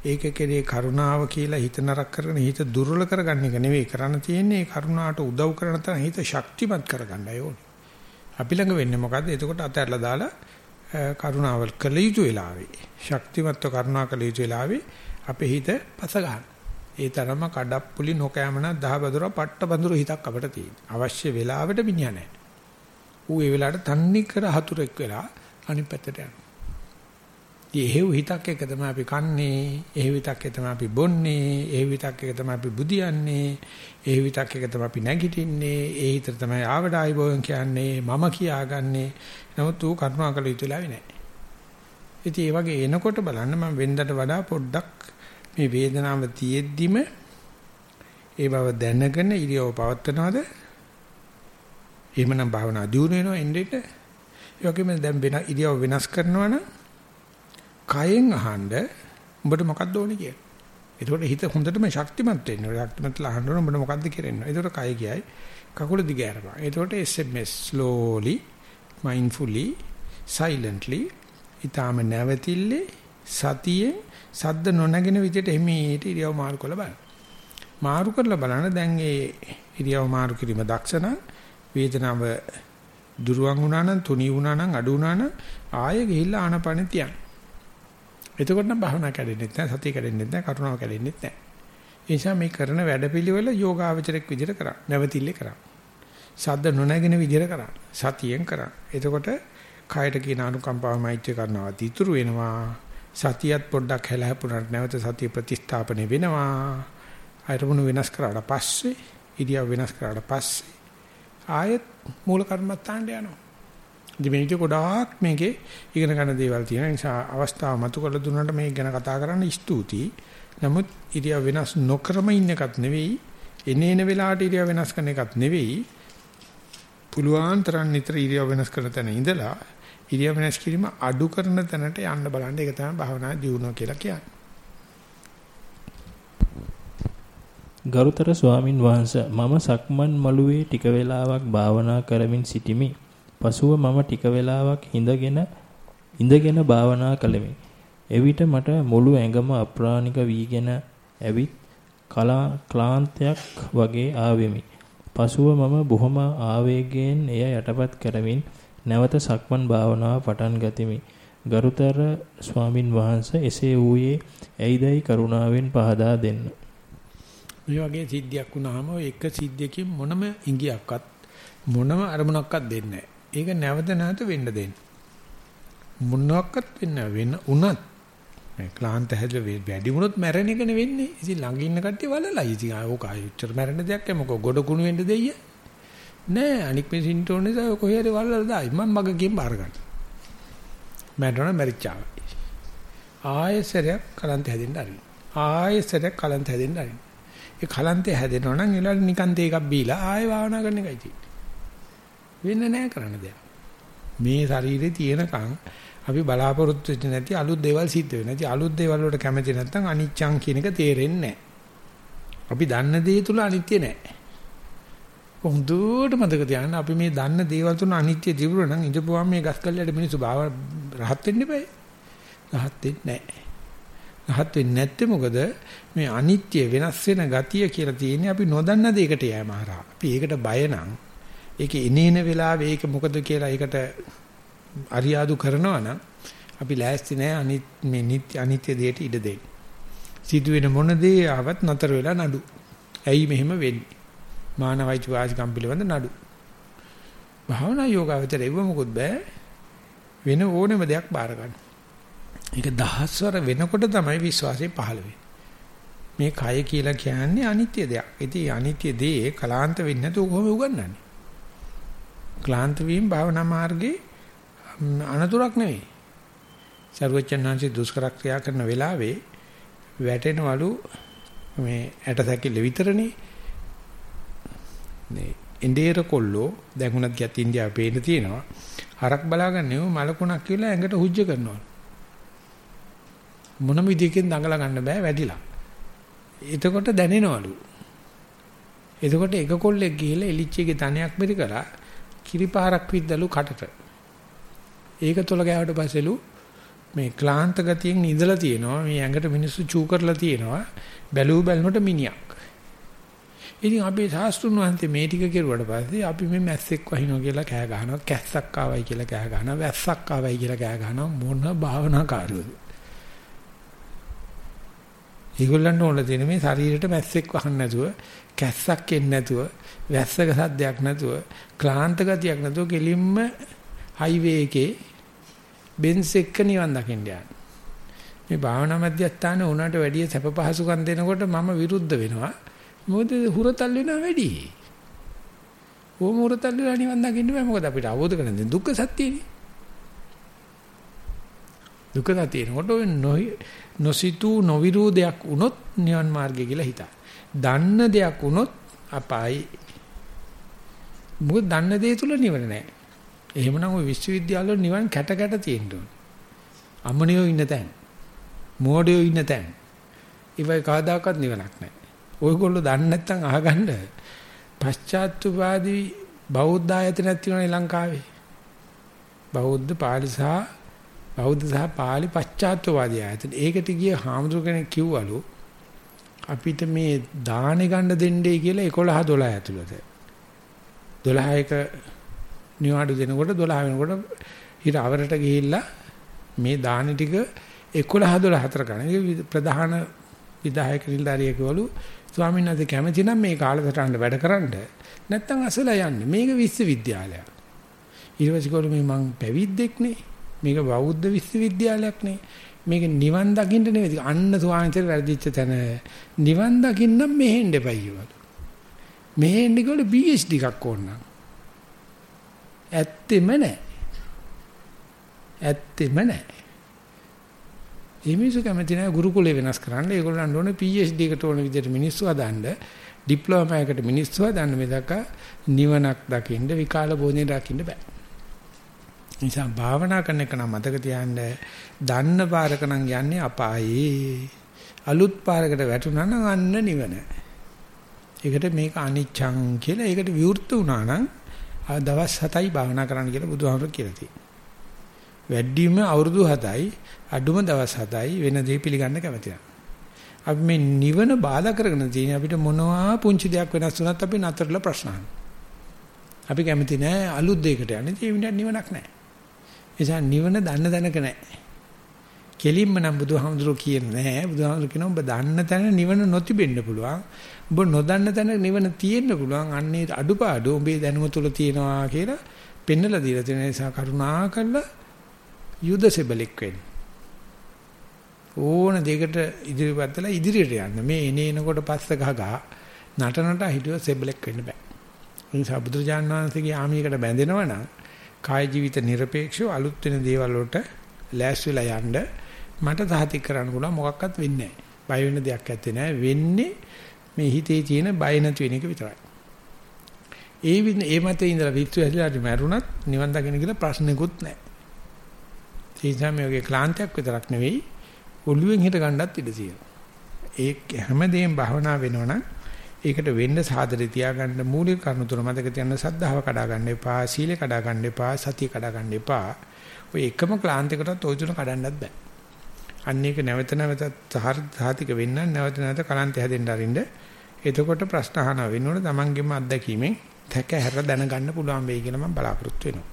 ඒක කෙරේ කරුණාව කියලා හිත නරක කරගෙන හිත දුර්වල කරගන්න එක නෙවෙයි කරන්න තියෙන්නේ කරුණාට උදව් කරන තරම් හිත ශක්තිමත් කරගන්නයි ඕනේ. අපි ළඟ වෙන්නේ මොකද්ද? එතකොට අතහැරලා දාලා කරුණාවල් කළ යුතු වෙලාවේ ශක්තිමත්ව කරුණා කළ යුතු වෙලාවේ අපේ හිත පස ගන්න. ඒ තරම කඩප්පුලි නොකෑමන දහබදුර පට්ට බඳුරු හිතක් අපිට තියෙන. අවශ්‍ය වෙලාවට මිනිහා නැහැ. ඌ ඒ වෙලාවට තන්නේ කර හතුරෙක් වෙලා අනිත් පැත්තට යනවා. එහෙව් හිතක් එක තමයි අපි කන්නේ, එහෙව් හිතක් එක තමයි අපි බොන්නේ, එහෙව් හිතක් එක තමයි අපි බුදියන්නේ, එහෙව් හිතක් එක තමයි අපි නැගිටින්නේ, ඒ හිතට තමයි ආවට ආයිබෝන් කියන්නේ, මම කියාගන්නේ. නමුත් ඌ කරුණාකල යුතුලාවේ නැහැ. ඉතින් ඒ වගේ එනකොට බලන්න මම වෙන්දට වඩා පොඩ්ඩක් මේ වේදනාව තියෙද්දිම ඒ බව දැනගෙන ඉරියව පවත්නවාද එහෙමනම් භාවනා දියුණු වෙනවා එන්නේ. ඒ වගේම දැන් වෙන ඉරියව් වෙනස් කරනවා නම් කයෙන් අහන්න උඹට මොකක්ද ඕනේ කියලා. එතකොට හිත හොඳටම ශක්තිමත් වෙන්න ඕනේ. ශක්තිමත්ලා අහන්න ඕනේ උඹට මොකක්ද කියලා. එතකොට කය කියයි කකුල දිග ඇරපන්. එතකොට SMS slowly mindfully silently ඊටාම නැවතිල්ලේ සතියේ සද්ද නොනැගෙන විදිහට එමෙහිට ඉරියව් මාරු කරලා බලන්න. මාරු කරලා බලන්න දැන් ඒ ඉරියව් මාරු කිරීම දක්ෂණ වේදනාව දුරවන් වුණා නම් තුනී වුණා නම් අඩු වුණා නම් ආයෙ ගිහිල්ලා ආනපනෙ තියන්න. එතකොට නම් භාවනා කැඩෙන්නේ නැහැ සතිය කැඩෙන්නේ නැහැ කරුණාව කැඩෙන්නේ නැහැ. ඒ නිසා මේ කරන වැඩපිළිවෙල යෝගාවචරයක් විදිහට කරා. නැවතිල්ලේ කරා. සද්ද නොනැගෙන විදිහට කරා. සතියෙන් කරා. එතකොට කායට කියන අනුකම්පාව මෛත්‍රිය කරනවා තිතුරු වෙනවා. සතියත් පොඩ්ඩක් හැලහැපුණාට නැවත සතිය ප්‍රතිස්ථාපනය වෙනවා. අරමුණු වෙනස් කරාට පස්සේ ඉරියව් වෙනස් කරාට පස්සේ ආයෙත් මූල කර්මත්තාන්ට යනවා. ඉතින් මේක ගොඩාක් මේකේ ඉගෙන ගන්න දේවල් තියෙන නිසා අවස්ථාව මතු කරලා දුන්නාට මේක ගැන කතා කරන්න ස්තුතියි. නමුත් ඉරියව් වෙනස් නොකරම ඉන්න එකත් නෙවෙයි, එනේන වෙලාවට ඉරියව් වෙනස් කරන එකත් නෙවෙයි. පුළුවන් තරම් නිතර ඉරියව් වෙනස් කරන තැන ඉඳලා ඉරියව් වෙනස් කිරීම අඩු කරන තැනට යන්න බලන්න. ඒක තමයි භාවනා දියුණුව කියලා කියන්නේ. ගරුතර ස්වාමින් වහන්සේ මම සක්මන් මළුවේ ටික වේලාවක් භාවනා කරමින් සිටිමි. පසුව මම ටික වේලාවක් හිඳගෙන ඉඳගෙන භාවනා කළෙමි. එවිට මට මුළු ඇඟම අප්‍රාණික වීගෙන ඇවිත් ක්ලාන්තයක් වගේ ආවෙමි. පසුව මම බොහොම ආවේගයෙන් එය යටපත් කරමින් නැවත සක්මන් භාවනාව පටන් ගතිමි. ගරුතර ස්වාමින් වහන්සේ එසේ වූයේ ඇයිදයි කරුණාවෙන් පහදා දෙන්න. මේ වගේ සිද්ධියක් වුණාම එක සිද්ධියකින් මොනම ඉඟියක්වත් මොනම අරමුණක්වත් දෙන්නේ නැහැ. ඒක නැවත නැවත වෙන්න දෙන්න. මොනක්වත් වෙන්න වෙන උනත් මේ ක්ලාන්ත හැදලා වැඩි වුණොත් මැරෙන එක නෙවෙන්නේ. ඉතින් ළඟ ඉන්න කට්ටිය වලලා. ඉතින් ඕක ආයෙච්චර මැරෙන දෙයක් මොකෝ ගොඩ කුණු වෙන්න දෙయ్య. නෑ අනික් මේ සින්ටෝන් නිසා කොහේ හරි වලලා දායි. මම මගකින් බාර ගන්න. මැරෙන මැරිච්චා. ආයෙසරයක් කලන්ත හැදෙන්න ආරි. ආයෙසරයක් කලන්ත හැදෙන්න ආරි. ඒ කලන්තේ හැදෙනවා නම් ඒලාට නිකන් තේ එකක් බීලා ආයෙ භාවනා කරන එකයි තියෙන්නේ. වෙන්නේ නැහැ කරන්න දෙයක්. මේ ශරීරේ තියෙනකන් අපි බලාපොරොත්තු වෙන්නේ නැති අලුත් දේවල් සිද්ධ වෙනවා. ඉතින් අලුත් දේවල් වලට කැමති නැත්නම් අනිච්චං කියන එක තේරෙන්නේ නැහැ. අපි දන්න දේ තුල අනිත්‍ය නැහැ. හොඳට මතක තියාගන්න අපි මේ දන්න දේවල් තුන අනිත්‍ය දිවුර නම් ඉඳපුවාම මේ ගස් කල්ලයට මිනිස්සු බාව රහත් වෙන්න බෑ. රහත් වෙන්නේ නැහැ. රහත් වෙන්නේ නැත්තේ මොකද මේ අනිත්‍ය වෙනස් වෙන ගතිය කියලා තියෙන්නේ අපි නොදන්න දෙයකට යෑම හරහා. අපි ඒකට බය නම් ඒකේ එනේන වෙලාවේ ඒක මොකද කියලා ඒකට අරියාදු කරනවා නම් අපි ලෑස්ති නැහැ අනිත් මේ නිත්‍ය අනිත්‍ය දෙයට ඉඩ දෙන්න. සිදුවෙන මොන දේ ආවත් නතර වෙලා නඩු. ඇයි මෙහෙම වෙන්නේ? මානවයිච වාසිකම් පිළිබඳ නඩු. භාවනා යෝගාවචර එව මොකොත් බෑ. වෙන ඕනෙම දෙයක් බාර ගන්න. ඒක දහස්වර වෙනකොට තමයි විශ්වාසය පහළ වෙන්නේ. මේ කය කියලා කියන්නේ අනිත්‍ය දෙයක්. ඉතින් අනිත්‍ය දේ කලාන්ත වෙන්නේ නැතුව කොහොම උගන්වන්නේ? ක්ලාන්ත වීම භාවනා මාර්ගේ අනතුරක් නෙවෙයි. සර්වචන්නාංශي දුෂ්කර ක්‍රියා කරන වෙලාවේ වැටෙනවලු මේ ඇට සැකිල්ල විතරනේ. මේ ඉන්දියර කොල්ලෝ දැන් උනත් ගියත් ඉන්දියාවේ පේන්න තියෙනවා. හරක් බලාගන්නේ මලකුණක් කියලා ඇඟට හුජ්ජ කරනවා. මොනම විදිහකින් දඟලා ගන්න බෑ වැඩිලා. එතකොට දැනෙනවලු. එතකොට එක කොල්ලෙක් ගිහිල්ලා එලිච්චිගේ තනයක් බෙරි කරා කිරිපාරක් විද්දලු කටට. ඒක තොල ගෑවට පස්සෙලු මේ ක්ලාන්ත ගතියෙන් ඉඳලා තියෙනවා මේ ඇඟට මිනිස්සු චූ කරලා තියෙනවා බැලූ බැලනොට මිනිහක්. ඉතින් අපේ ශාස්ත්‍රුන් වහන්සේ මේ ටික කෙරුවට පස්සේ අපි මේ මැස්සෙක් වහිනවා කියලා කෑ ගහනවා කැස්සක් ආවයි කියලා කෑ ගහනවා වැස්සක් ආවයි කියලා කෑ ගහනවා මොන භාවනාකාරයෝද. ඒගොල්ලන්ට ඕන තියෙන මේ ශරීරෙට මැස්සෙක් වහන්න නැතුව කැස්සක් එන්නේ නැතුව වැස්සක සද්දයක් නැතුව ක්ලාන්ත ගතියක් නැතුව කෙලින්ම හයිවේ එකේ බෙන්ස් එක්ක නිවන් දකින්න යන. මේ භාවනා මධ්‍යස්ථාන උනාට වැඩිය සැප පහසුකම් දෙනකොට මම විරුද්ධ වෙනවා. මොකද හුරතල් වෙනවා වැඩි. ඕම හුරතල් වෙලා නිවන් දකින්න බෑ මොකද අපිට අවබෝධ කරගන්න දුක්ඛ සත්‍යනේ. දුක්ඛ සත්‍යනකොට ඔය නොසිතූ නොවිරූ දෙයක් වුණොත් නිවන් මාර්ගය කියලා හිතා. දන්න දෙයක් වුණොත් අපායි. මොකද දන්න දේ තුල නිවන නැහැ. එහෙමනම් ওই විශ්වවිද්‍යාවවල නිවන් කැට කැට තියෙන්න ඕනේ. අමනියෝ ඉන්න තැන. මෝඩයෝ ඉන්න තැන. ඉවයි කවදාකවත් නිවනක් නැහැ. ඔයගොල්ලෝ දන්නේ නැත්නම් අහගන්න පශ්චාත්තුපාදී බෞද්ධ ආයතනයක් තියෙනනේ ලංකාවේ. බෞද්ධ පාලි සහ බෞද්ධ සහ පාලි පශ්චාත්තුපාදී ආයතන. ඒකට ගිය හාමුදුර කෙනෙක් කිව්වලු අපිට මේ දානේ ගන්න දෙන්නේ කියලා 11 12 ඇතුළත. 12ක නිවාඩු දෙනකොට 12 වෙනකොට හිර අවරට ගිහිල්ලා මේ දාන ටික 11 12 හතර ගන්න. ප්‍රධාන විධායක නිලධාරියෙකුවලු ස්වාමීන් වහන්සේ කැමති නම් මේ කාලසටහනට වැඩ කරන්න නැත්තම් අසලා යන්න. මේක විශ්වවිද්‍යාලයක්. ඊළඟට මේ මං පැවිද්දෙක් නේ. මේක බෞද්ධ විශ්වවිද්‍යාලයක් නේ. මේක නිවන් දකින්න නෙවෙයි. අන්න ස්වාමීන් වැරදිච්ච තැන නිවන් දකින්න මෙහෙන්න එපයි කිව්වලු. මෙහෙන්න කිව්වල PhD එකක් ඕන නම්. ඇත්තෙම නැහැ. ඇත්තෙම නැහැ. මේ මිනිස්සු කැමති නැහැ ගුරුකුලේ වෙනස් කරන්න. ඒගොල්ලන්ට ඕනේ PhD එකට ඕන විදිහට මිනිස්සු හදන්න, ඩිප්ලෝමා එකට මිනිස්සු හදන්න මෙතක නිවනක් දකින්න, විකාල භෝජනේ දකින්න බෑ. නිසා භාවනා කරන එක නම් මතක තියාගන්න දන්න පාරක නම් යන්නේ අපායේ. අලුත් පාරකට වැටුණා නම් අන්න නිවන. ඒකට මේක අනිච්ඡං කියලා ඒකට විවෘත වුණා නම් දවස් 7යි භාවනා කරන්න කියලා බුදුහාමුදුරුවෝ කියලා තියෙනවා. වැඩිම අවුරුදු 7යි අඩුම දවස් 7යි වෙන දේ පිළිගන්න කැමති අපි මේ නිවන බාධා කරගෙන තියෙන අපිට මොනවා පුංචි දෙයක් වෙනස් වුණත් අපි නතරලා ප්‍රශ්න අපි කැමති නෑ අලුත් දෙයකට යන්නේ ඒ විදිහට නිවනක් නෑ. එසා නිවන දන්න තැනක නෑ. කෙලින්ම නම් බුදුහාමුදුරුවෝ කියන්නේ නෑ. බුදුහාමුදුරුවෝ කියනවා ඔබ දන්න තැන නිවන නොතිබෙන්න පුළුවන්. ඔබ නොදන්න තැන නිවන තියෙන්න පුළුවන්. අන්නේ අඩුපාඩු ඔබේ දැනුම තුල තියෙනවා කියලා පෙන්නලා දීලා තියෙන නිසා කරුණා කරලා යුද සෙබලෙක් වෙන්න. ඕන දෙකට ඉදිරියට වෙලා ඉදිරියට යන්න. මේ එනේ එනකොට පස්ස ගහ ගහ නටනට හිටියොත් සෙබලෙක් වෙන්න බෑ. ඒ නිසා බුදුරජාණන් වහන්සේගේ ආමියකට බැඳෙනවා නම් කාය ජීවිත নিরপেক্ষව අලුත් වෙන දේවල් වලට ලෑස්ති වෙලා යන්න මට සාහිතික කරන්න පුළුවන් මොකක්වත් වෙන්නේ නැහැ. බය වෙන දෙයක් ඇත්තේ නැහැ. වෙන්නේ මේ හිතේ තියෙන බය නැති වෙන එක විතරයි. ඒ විදිහ ඒ මතේ ඉඳලා විත්තු ඇදලා මැරුණත් නිවන් දකින්න කියලා ප්‍රශ්නෙකුත් නැහැ. ඒ නිසා මේ වගේ ක්ලාන්තයක් විතරක් නෙවෙයි ඔළුවෙන් හිට ගන්නත් ඉඩ තියෙනවා. ඒ හැමදේම භවනා වෙනවනම් ඒකට වෙන්න සාදරේ තියාගන්න මූලික කරුණු තුන මතක තියන්න සද්ධාව කඩා ගන්න එපා, සීලය කඩා ගන්න එපා, සතිය කඩා ගන්න එපා. ඔය එකම ක්ලාන්තයකටත් ওই තුන කඩන්නත් බෑ. අන්න ඒක නැවත නැවතත් සාතික වෙන්න නැවත නැවත කලන්තය හැදෙන්න අරින්න. එතකොට ප්‍රශ්න අහන වෙනවනේ තමන්ගේම අත්දැකීමෙන් තැක හැර දැනගන්න පුළුවන් වෙයි කියලා මම බලාපොරොත්තු වෙනවා.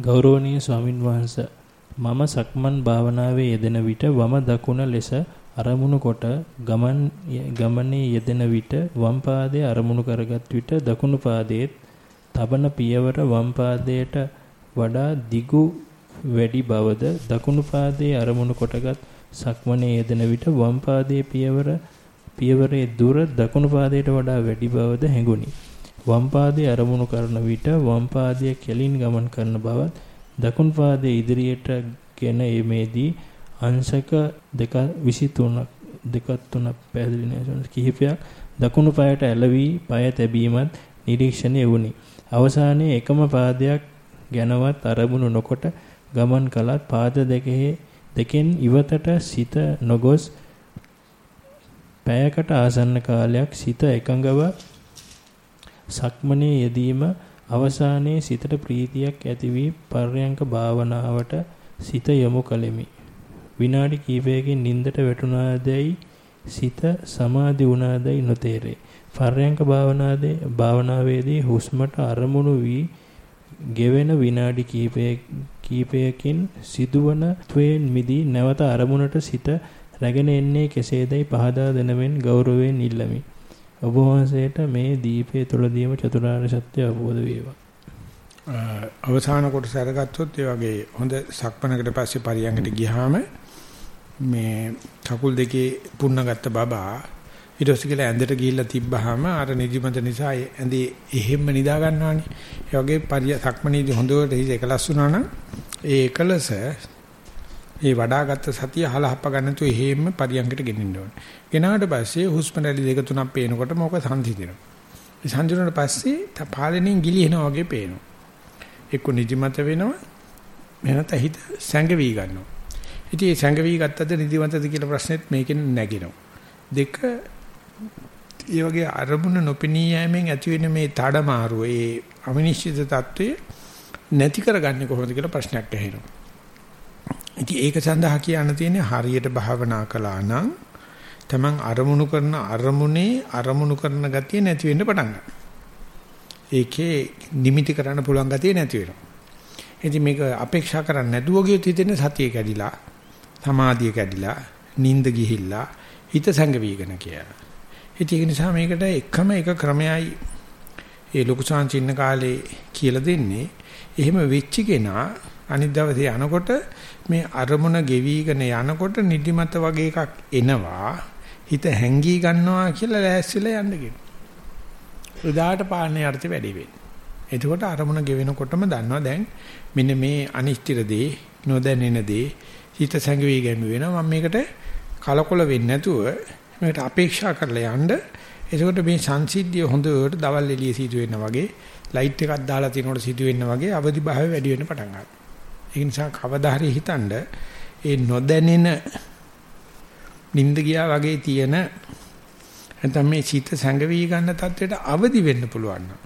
ගෞරවනීය ස්වාමින් වහන්සේ මම සක්මන් භාවනාවේ යෙදෙන විට වම දකුණ ලෙස අරමුණු කොට ගමන් ගමනේ යෙදෙන විට වම් පාදයේ අරමුණු කරගත් විට දකුණු පාදයේ තබන පියවර වම් පාදයට වඩා දිගු වැඩි බවද දකුණු පාදයේ අරමුණු කොටගත් සක්මනේ යෙදෙන විට වම් පාදයේ පියවර පියවරේ දුර දකුණු පාදයට වඩා වැඩි බවද හැඟුනි. වම් පාදයේ අරමුණු කරන විට වම් පාදයේ කෙලින් ගමන් කරන බවත් දකුණු පාදයේ ඉදිරියට ගෙන එීමේදී අංශක 23ක් දෙකක් තුනක් පැහැදිලි නැහැ කිහිපයක් දකුණු පායට ඇලවි পায় තැබීමත් නිරීක්ෂණය වුණි. අවසානයේ එකම පාදයක් ගැනවත් අරමුණු නොකොට ගමන් කළත් පාද දෙකේ දෙකෙන් ඉවතට සිත නොගොස් පැයකට ආසන්න කාලයක් සිත එකඟව සක්මනේ යෙදීම අවසානයේ සිතට ප්‍රීතියක් ඇති වී පර්යංක භාවනාවට සිත යොමු කළෙමි. විනාඩි කිහිපයකින් නින්දට වැටුණාදැයි සිත සමාධි වුණාදැයි නොතේරේ. පර්යංක භාවනාවේ භාවනාවේදී හුස්මට අරමුණු වී ගෙවෙන විනාඩි කිහිපයකින් සිදුවන ත්වයෙන් මිදී නැවත අරමුණට සිත රැගෙන එන්නේ කෙසේදයි පහදා දෙනවෙන් ගෞරවයෙන් ඉල්ලමි. ඔබ වහන්සේට මේ දීපේ තුලදීම චතුරාර්ය සත්‍ය අවබෝධ වේවා. අවසාන කොටස අරගත්තොත් ඒ වගේ හොඳ සක්මනකට පස්සේ පරියංගට ගියාම මේ කකුල් දෙකේ පුන්නගත්ත බබා ඊට පස්සේ කියලා ඇඳට ගිහිල්ලා තිබ්බහම අර නිදිමත නිසා ඇඳේ එහෙම්ම නිදා ගන්නවානේ. ඒ වගේ පරිය සක්මනේදී හොඳට හිත එකලස් වුණා නම් ඒ එකලස ඒ වඩාගත් සතිය හලහප්ප ගන්න තු එහෙම පරියන්කට ගෙනින්න ඕනේ. ගෙනාට පස්සේ හුස්ම රැලි දෙක තුනක් පේනකොට මොකක් සංසිඳෙනවා. ඒ සංසිඳුණාට පස්සේ පාලනයෙන් ගිලිනවා වගේ පේනවා. එක්ක නිදිමත වෙනවා. මෙන්නත හිත සැඟවි ගන්නවා. ඉතින් ඒ සැඟවි ගත්තද නිදිමතද කියලා ප්‍රශ්නෙත් මේකෙන් නැගිනවා. දෙක ඒ වගේ අරමුණ නොපෙනී යෑමෙන් ඇතිවෙන මේ මාරුව ඒ අවිනිශ්චිත తত্ত্বය නැති කරගන්නේ කොහොමද කියලා ප්‍රශ්නයක් ඇහෙනවා. ඉතින් ඒක සඳහා කියන්න තියෙන්නේ හරියට භාවනා කළා නම් තමන් අරමුණු කරන අරමුණේ අරමුණු කරන ගතිය නැති වෙන්න පටන් ගන්නවා. ඒකේ නිමිති කරන්න පුළුවන් ගතිය නැති වෙනවා. ඉතින් මේක අපේක්ෂා කරන්නේ නැතුව ගියොත් හිතෙන්නේ සතිය කැඩිලා, සමාධිය කැඩිලා, නිින්ද ගිහිල්ලා, හිත සංගවිගෙන කියලා. ඒක නිසා මේකට එකම එක ක්‍රමයයි ඒ ලොකු සංචින්න කාලේ කියලා දෙන්නේ. එහෙම වෙච්ච කෙනා අනිත් දවසේ යනකොට මේ අරමුණ ගෙවිගෙන යනකොට නිදිමත වගේ එකක් එනවා. හිත හැංගී ගන්නවා කියලා ලෑස්තිලා යන්න කියන. උදාට පාන්නේ අර්ථය වැඩි වෙන්නේ. එතකොට අරමුණ ගෙවෙනකොටම දන්නවා දැන් මෙන්න මේ අනිශ්චිත දේ නොදැනෙන දේ හිත සංගවි ගැනීම වෙනවා මම මේකට කලකොල වෙන්නේ නැතුව මේකට අපේක්ෂා කරලා යන්න එතකොට මේ සංසිද්ධිය හොඳට දවල් එළිය සිදු වෙනවා වගේ ලයිට් එකක් දාලා තිනකොට සිදු වෙනවා වගේ අවදි භාවය වැඩි වෙන්න පටන් ගන්නවා. ඒ නිසා කවදා හරි හිතනද ඒ නොදැනෙන නිින්ද ගියා වගේ තියෙන නැත්නම් මේ සිත සංගවි ගන්න තත්වයට අවදි වෙන්න පුළුවන් නම්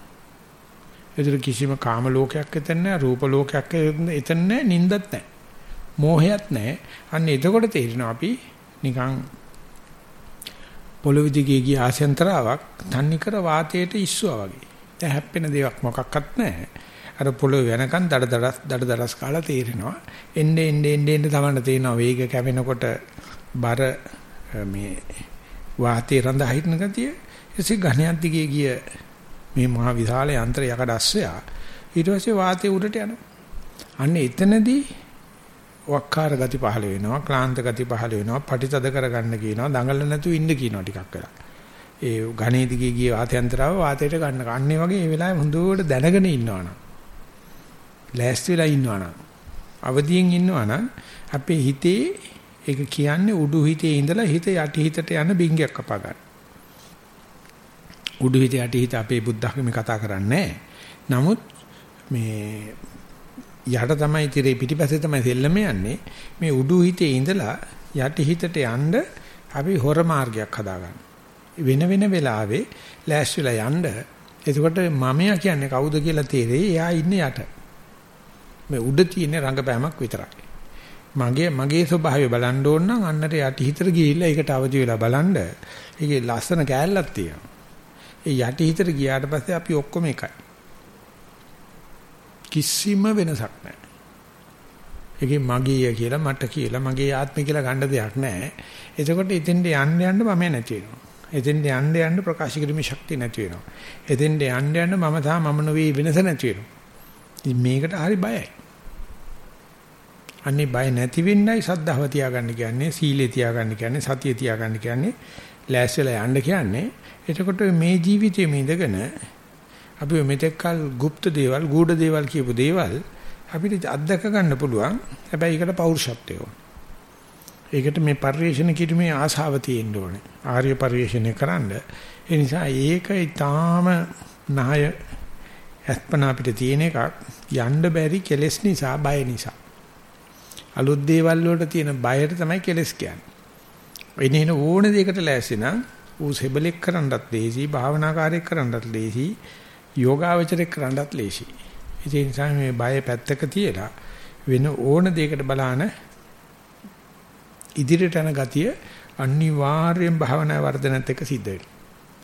ඒතර කිසිම කාම ලෝකයක් එතන නැහැ රූප ලෝකයක් එතන නැහැ නිින්දත් නැහැ මෝහයක් නැහැ අන්න එතකොට තේරෙනවා අපි නිකන් පොළොවේ දිගේ ගිය ආසෙන්තරාවක් තන්නේ කර වාතයට ඉස්සුවා වගේ. දැන් හැප්පෙන දේක් මොකක්වත් නැහැ. අර පොළොවේ වෙනකන් දඩ දඩස් දඩ දඩස් කාලා තේරෙනවා. එන්නේ එන්නේ එන්නේ එන්නේ තමන්න තේරෙනවා වේග කැවෙනකොට බර මේ වාතේ රඳ හිටන ගතිය. එසේ ඝණයක් දිගේ ගිය මේ මහා විශාල යන්ත්‍ර යකඩ අස්සයා ඊට පස්සේ වාතේ උඩට යනවා. අන්න එතනදී වක්කාර ගති පහළ වෙනවා ක්ලාන්ත ගති පහළ වෙනවා පටිතද කරගන්න කියනවා දඟල නැතුව ඉන්න කියනවා ටිකක් වෙලා ඒ ඝනේ දිගේ ගිය වාතයන්තරව වාතයට ගන්න කන්නේ වගේ ඒ වෙලාවේ හොඳට දැනගෙන ඉන්නවනම් ලෑස්ති වෙලා ඉන්නවනම් අවදියෙන් ඉන්නවනම් අපේ හිතේ ඒක කියන්නේ උඩු හිතේ ඉඳලා හිත යටි හිතට යන බින්ගයක් කපා ගන්න. උඩු හිත යටි හිත අපේ බුද්ධ ධර්මයේ කතා කරන්නේ නමුත් මේ යට තමයි tire පිටිපස්සේ තමයි සෙල්ලම යන්නේ. මේ උඩු හිතේ ඉඳලා යටි හිතට යන්න අපි හොර මාර්ගයක් හදාගන්න. වෙන වෙන වෙලාවේ ලෑස්තිලා යන්න. එතකොට මමයා කියන්නේ කවුද කියලා තේරෙයි. එයා ඉන්නේ යට. මේ උඩ තියෙන රංගපෑමක් විතරයි මගේ මගේ ස්වභාවය බලන්න ඕන නම් අන්නට යටි හිතට ගිහිල්ලා ඒකට අවදි වෙලා බලන්න ඒකේ ලස්සන කෑල්ලක් තියෙනවා ඒ යටි හිතට ගියාට පස්සේ අපි ඔක්කොම එකයි කිසිම වෙනසක් නැහැ. ඒකේ මගේ කියලා මට කියලා මගේ ආත්මය කියලා ගන්න දෙයක් නැහැ. එතකොට එතෙන්ට යන්න යන්න මම නැති වෙනවා. එතෙන්ට යන්න යන්න ප්‍රකාශ කිරීමේ ශක්තිය නැති වෙනවා. එතෙන්ට යන්න යන්න මම තා මම නොවේ වෙනස නැති වෙනවා. ඉතින් මේකට හරි බයයි. අන්නේ බය නැති වෙන්නයි සද්ධාව තියාගන්න කියන්නේ, සීලේ තියාගන්න කියන්නේ, සතිය තියාගන්න කියන්නේ, ලෑස්තිලා යන්න කියන්නේ. එතකොට මේ ජීවිතයේ ඉඳගෙන අපි මෙතෙක්කල් গুপ্ত දේවල්, ගූඪ දේවල් කියපු දේවල් අපිට අත්දක ගන්න පුළුවන්. හැබැයි ඒකට පෞරුෂත්වය ඕන. ඒකට මේ පරිශ්‍රණ කිරීමේ ආශාව තියෙන්න ඕනේ. ආර්ය පරිශ්‍රණය කරන්න. ඒ නිසා ඒක ඊටාම නාය අත්පන අපිට තියෙන එකක් යන්න බැරි කෙලෙස් නිසා බය නිසා. අලුත් දේවල් වලට තියෙන බයට තමයි කෙලස් කියන්නේ. එනින ඕන දෙයකට ලෑස්ති නම් ඌ සෙබලෙක් කරන්නත් ලේසි, භාවනාකාරයෙක් කරන්නත් ලේසි, යෝගාවචරයක් කරන්නත් ලේසි. ඒ නිසා මේ බය පැත්තක තියලා වෙන ඕන දෙයකට බලාන ඉදිරියට යන ගතිය අනිවාර්යෙන් භාවනා වර්ධනත් එක්ක සිද්ධ වෙනවා.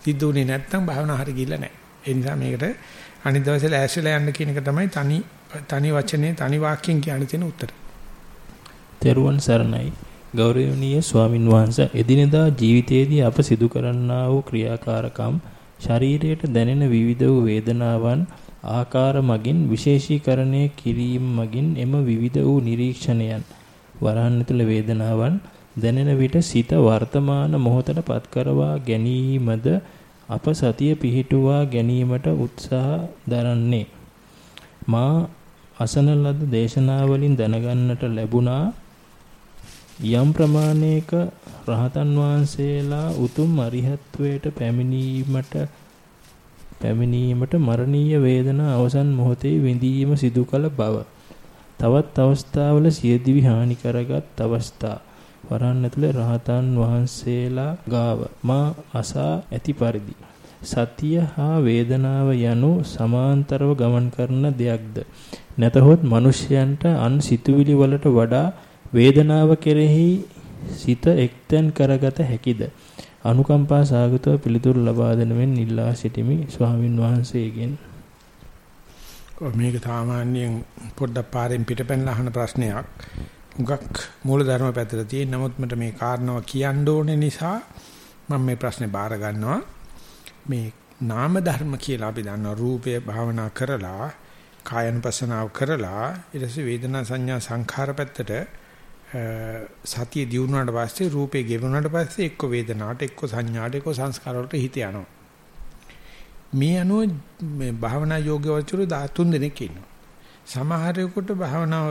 සිද්ධ වුණේ නැත්නම් භාවනා හරි ගිල්ල නැහැ. ඒ නිසා මේකට අනිත් දවසේ ලෑස්තිලා යන්න කියන එක තමයි තනි තනි වචනේ තනි වාක්‍යයෙන් කියන්න තියෙන උත්තරය. තෙරුවන් සරණයි. ගෞරවනීය ස්වාමින් වහන්සේ එදිනෙදා ජීවිතයේදී අප සිදු කරන්නා වූ ක්‍රියාකාරකම් ශරීරයට දැනෙන විවිධ වූ වේදනාවන් ආකාර මගින් විශේෂීකරණය කිරීම මගින් එම විවිධ වූ නිරීක්ෂණයන් වරහන් තුළ වේදනාවන් දැනෙන විට සිත වර්තමාන මොහොතට පත් කරවා ගැනීමද අප සතිය පිහිටුවා ගැනීමට උත්සාහ දරන්නේ. මා අසන ලද දේශනාවලින් දැනගන්නට ලැබුණා. යම් ප්‍රමාණයක රහතන් වහන්සේලා උතුම් අරිහත්වයට පැමිණීමට පැමිණීමට මරණීය වේදනා අවසන් මොහොතේ විඳීම සිදු කළ බව. තවත් අවස්ථාවල සියදිවි හානි කරගත් අවස්ථා. වරන් ඇතුළේ රහතන් වහන්සේලා ගාව මා අසා ඇති පරිදි සතිය හා වේදනාව යනු සමාන්තරව ගමන් කරන දෙයක්ද නැතහොත් මිනිසයන්ට අන් සිතුවිලි වලට වඩා වේදනාව කෙරෙහි සිත එක්තෙන් කරගත හැකිද? අනුකම්පා සාගතව පිළිතුරු ලබා දෙනවෙන් ඉල්ලා සිටිමි ස්වාමින් වහන්සේගෙන්. මේක සාමාන්‍යයෙන් පොඩ්ඩක් පාරෙන් පිටපැනලා අහන ප්‍රශ්නයක්. උගක් මූලධර්ම පැත්තට තියෙන නමුත් මට මේ කාරණාව කියන්න ඕනේ නිසා මම මේ ප්‍රශ්නේ බාර ගන්නවා. මේ නාම ධර්ම කියලා අපි දන්නවා රූපය භාවනා කරලා කායනුපසනාව කරලා ඊට පස්සේ වේදනා සංඥා සංඛාර පැත්තට සතිය දියුණුවාට පස්සේ රූපේ ගෙවුණාට පස්සේ එක්ක වේදනාවට එක්ක සංඥාට එක්ක සංස්කාර වලට හිත යනවා. මේ අනුව මේ භාවනා යෝග්‍යවචරු 13 දෙනෙක් ඉන්නවා. සමහරෙකුට භාවනාව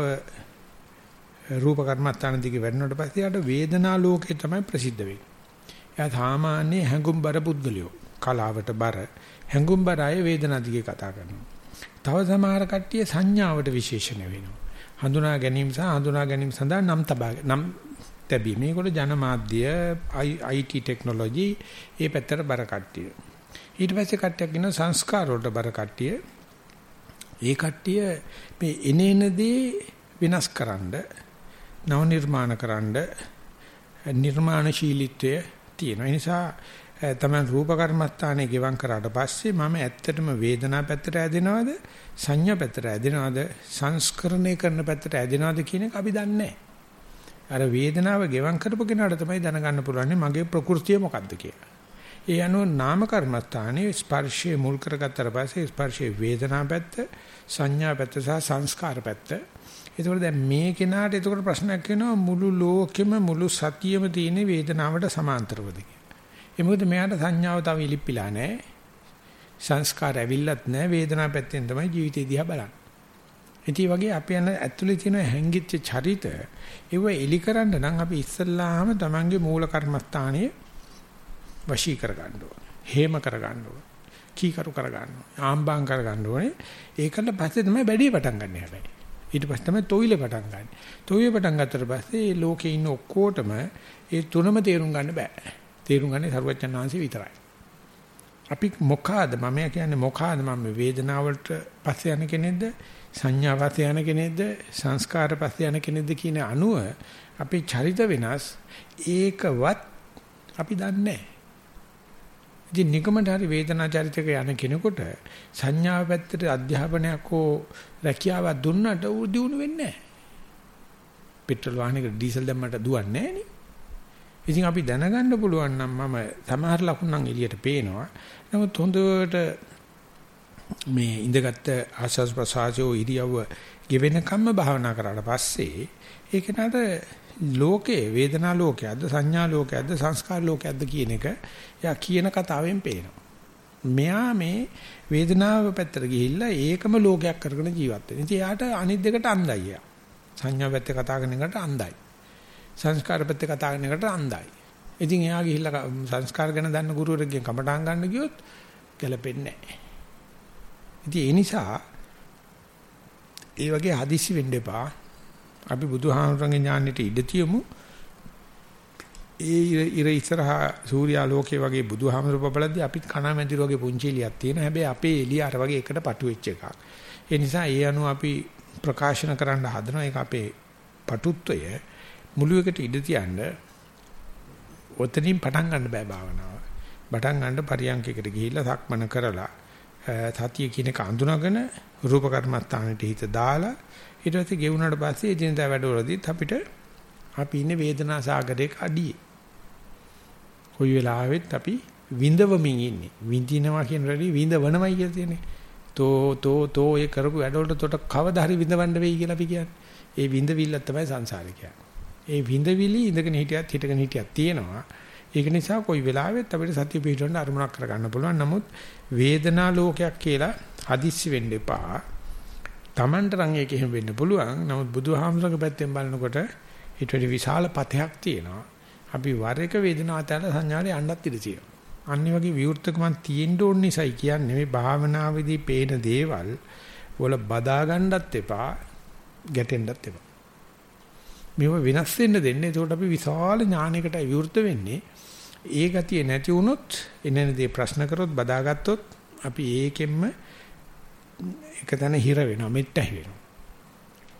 රූප කර්මස්ථාන දිගේ වැඩනට පස්සේ යාට වේදනා ලෝකේ තමයි ප්‍රසිද්ධ වෙන්නේ. එයා සාමාන්‍ය හැඟුම්බර පුද්ගලයෝ. කලාවට බර හැඟුම්බර අය වේදනා දිගේ කතා කරනවා. තව සමහර කට්ටිය සංඥාවට විශේෂණ වෙනවා. හඳුනා ගැනීම සහ හඳුනා ගැනීම සඳහා නම් තබා නම් තැබීම. මේකට ජනමාධ්‍ය IT ටෙක්නොලොජි ඒ පැත්තට බර කට්ටිය. ඊට පස්සේ කට්ටියක් ඉන්න සංස්කාර වලට බර කට්ටිය. ඒ කට්ටිය මේ එනේනදී විනාශකරනද නව නිර්මාණකරනද නිර්මාණශීලීත්වය තියෙන නිසා තමයි රූප කර්මස්ථානයේ ගෙවම් කරාට පස්සේ මම ඇත්තටම වේදනා පැත්තට ඇදෙනවද සංඥා පැත්තට ඇදෙනවද සංස්කරණය කරන පැත්තට ඇදෙනවද කියන එක අපි දන්නේ අර වේදනාව ගෙවම් කරපු කෙනාට තමයි දැනගන්න පුළුවන් මගේ ප්‍රകൃතිය මොකද්ද කියලා. ඒ අනුව නාම කර්මස්ථානයේ ස්පර්ශයේ මුල් කරගත්තට පස්සේ ස්පර්ශයේ වේදනා පැත්ත සංඥා පැත්ත සහ සංස්කාර පැත්ත ඒතකොට දැන් මේ කෙනාට ඒතකොට ප්‍රශ්නයක් වෙනවා මුළු ලෝකෙම මුළු සතියෙම තියෙන වේදනාවට සමාන්තරවද කියලා. ඒ මොකද මෙයාට සංඥාව තව ඉලිප්පිලා නැහැ. සංස්කාර ඇවිල්ලත් නැහැ. වේදනාව පැත්තෙන් තමයි ජීවිතේ දිහා බලන්නේ. ඉතින් වගේ අපි යන ඇතුලේ තියෙන හැංගිච්ච චරිත ඒව එලි කරන්න නම් අපි ඉස්සල්ලාම තමන්ගේ මූල කර්මස්ථානයේ වශී කර ගන්න ඕන. හේම කර ගන්න ඕන. කීකරු කරගන්න ඕනේ. ආම්බාම් කරගන්න ඕනේ. ඒකට පස්සේ තමයි බැඩිය පටන් ගන්න හැබැයි. ඊට පස්සේ තමයි තොවිල පටන් ගන්න. තොවිල පටන් ගත්තට පස්සේ මේ ලෝකේ ඉන්න ඔක්කොටම ඒ තුනම තේරුම් ගන්න බෑ. තේරුම් ගන්නේ සරුවච්චන් වහන්සේ විතරයි. අපි මොකාද මම කියන්නේ මොකාද මම වේදනාවලට පස්සේ යන කෙනෙක්ද සංඥා පස්සේ යන කෙනෙක්ද සංස්කාර පස්සේ යන කෙනෙක්ද කියන අනුව අපේ චරිත වෙනස් ඒකවත් අපි දන්නේ නැහැ. ඉතින් නිකමට හරි වේදනා චරිතක යන කෙනෙකුට සංඥාව පැත්තට අධ්‍යාපනයක් හෝ රැකියාවක් දුන්නට උ දිනු වෙන්නේ නැහැ. පෙට්‍රල් වාහනයකට ඩීසල් දැම්මට දුවන්නේ නැහැ නේ. ඉතින් අපි දැනගන්න පුළුවන් නම් මම සමහර ලකුණු නම් එළියට පේනවා. නමුත් හොඳට මේ ඉඳගත් ආශස් ප්‍රසාජෝ ඉරියව්ව ගෙවෙනකම්ම භාවනා කරාට පස්සේ ඒක නට ලෝකේ වේදනා ලෝකයක්ද සංඥා ලෝකයක්ද සංස්කාර ලෝකයක්ද කියන එක එයා කියන කතාවෙන් පේනවා. මෙයා මේ වේදනාව පැත්තට ගිහිල්ලා ඒකම ලෝකයක් කරගෙන ජීවත් වෙනවා. ඉතින් එයාට අනිත් දෙකට අන්දයි. සංඥා පැත්තේ කතා කරන එකට අන්දයි. සංස්කාර පැත්තේ කතා කරන එකට අන්දයි. ඉතින් එයා ගිහිල්ලා සංස්කාර ගැන දන්න ගුරුවරයෙක්ගෙන් කමටහන් ගන්න ගියොත් ගැලපෙන්නේ නැහැ. ඉතින් ඒ නිසා ඒ වගේ හදිස්සි වෙන්න එපා. අපි බුදුහාමුදුරන්ගේ ඥානෙට ඉඩ තියමු. ඒ ඉර ඉස්සරහා සූර්යා ලෝකේ වගේ බුදුහාමුදුර බබලද්දී අපිත් කණාමැදිර වගේ පුංචි එලියක් තියෙනවා. හැබැයි අපේ එළිය අර වගේ එකට පටු වෙච්ච එකක්. ඒ නිසා ඒ අනුව අපි ප්‍රකාශන කරන්න හදනවා. ඒක අපේ පටුත්වය මුළු එකට ඉඩ තියන්න ඔතනින් පටන් ගන්න බෑ භාවනාව. පටන් ගන්න පරියන්කයකට ගිහිල්ලා සක්මන කරලා සතිය කියන එක අඳුනගෙන රූප කර්මස්ථානෙට හිත දාලා ඊට පස්සේ ගෙවුනට පස්සේ එදිනදා වැඩවලදීත් අපිට අපි ඉන්නේ වේදනා සාගරයක අඩියේ. කොයි වෙලාවෙත් අපි විඳවමින් ඉන්නේ. විඳිනවා කියන රැලි විඳවනමයි කියලා තියෙන්නේ. තෝ තෝ තෝ ඒ කරපු වැඩවලට තොට කවදා හරි විඳවන්න වෙයි කියලා අපි කියන්නේ. ඒ විඳවිල්ල තමයි සංසාරේ කියන්නේ. ඒ විඳවිලි ඉඳගෙන හිටියත් හිටගෙන හිටියත් තියෙනවා. ඒක නිසා කොයි වෙලාවෙත් අපිට සතිය පිටවන්න අරමුණක් කරගන්න පුළුවන්. නමුත් වේදනා ලෝකයක් කියලා හදිස්සි වෙන්න එපා. Tamanට රං ඒක එහෙම වෙන්න පුළුවන්. නමුත් බුදුහාමුදුරගේ පැත්තෙන් බලනකොට ඊට වඩා විශාල පතයක් තියෙනවා. අපි වර එක වේදනාවට සංඥාවේ යන්නත් ඉඩ තියෙනවා. අනිත් වගේ විවෘතකමක් තියෙන්න ඕන නිසායි කියන්නේ මේ භාවනාවේදී පේන දේවල් වල බදා ගන්නත් එපා ගැටෙන්නත් එපා. මේව වෙනස් වෙන්න දෙන්න. ඒකට අපි විශාල ඥානයකට විවෘත වෙන්නේ. ඒ ගතිය නැති වුණොත් එනන දේ ප්‍රශ්න කරොත් බදාගත්තොත් අපි ඒකෙන්ම එක තැන හිර වෙනවා මෙට්ටහි වෙනවා.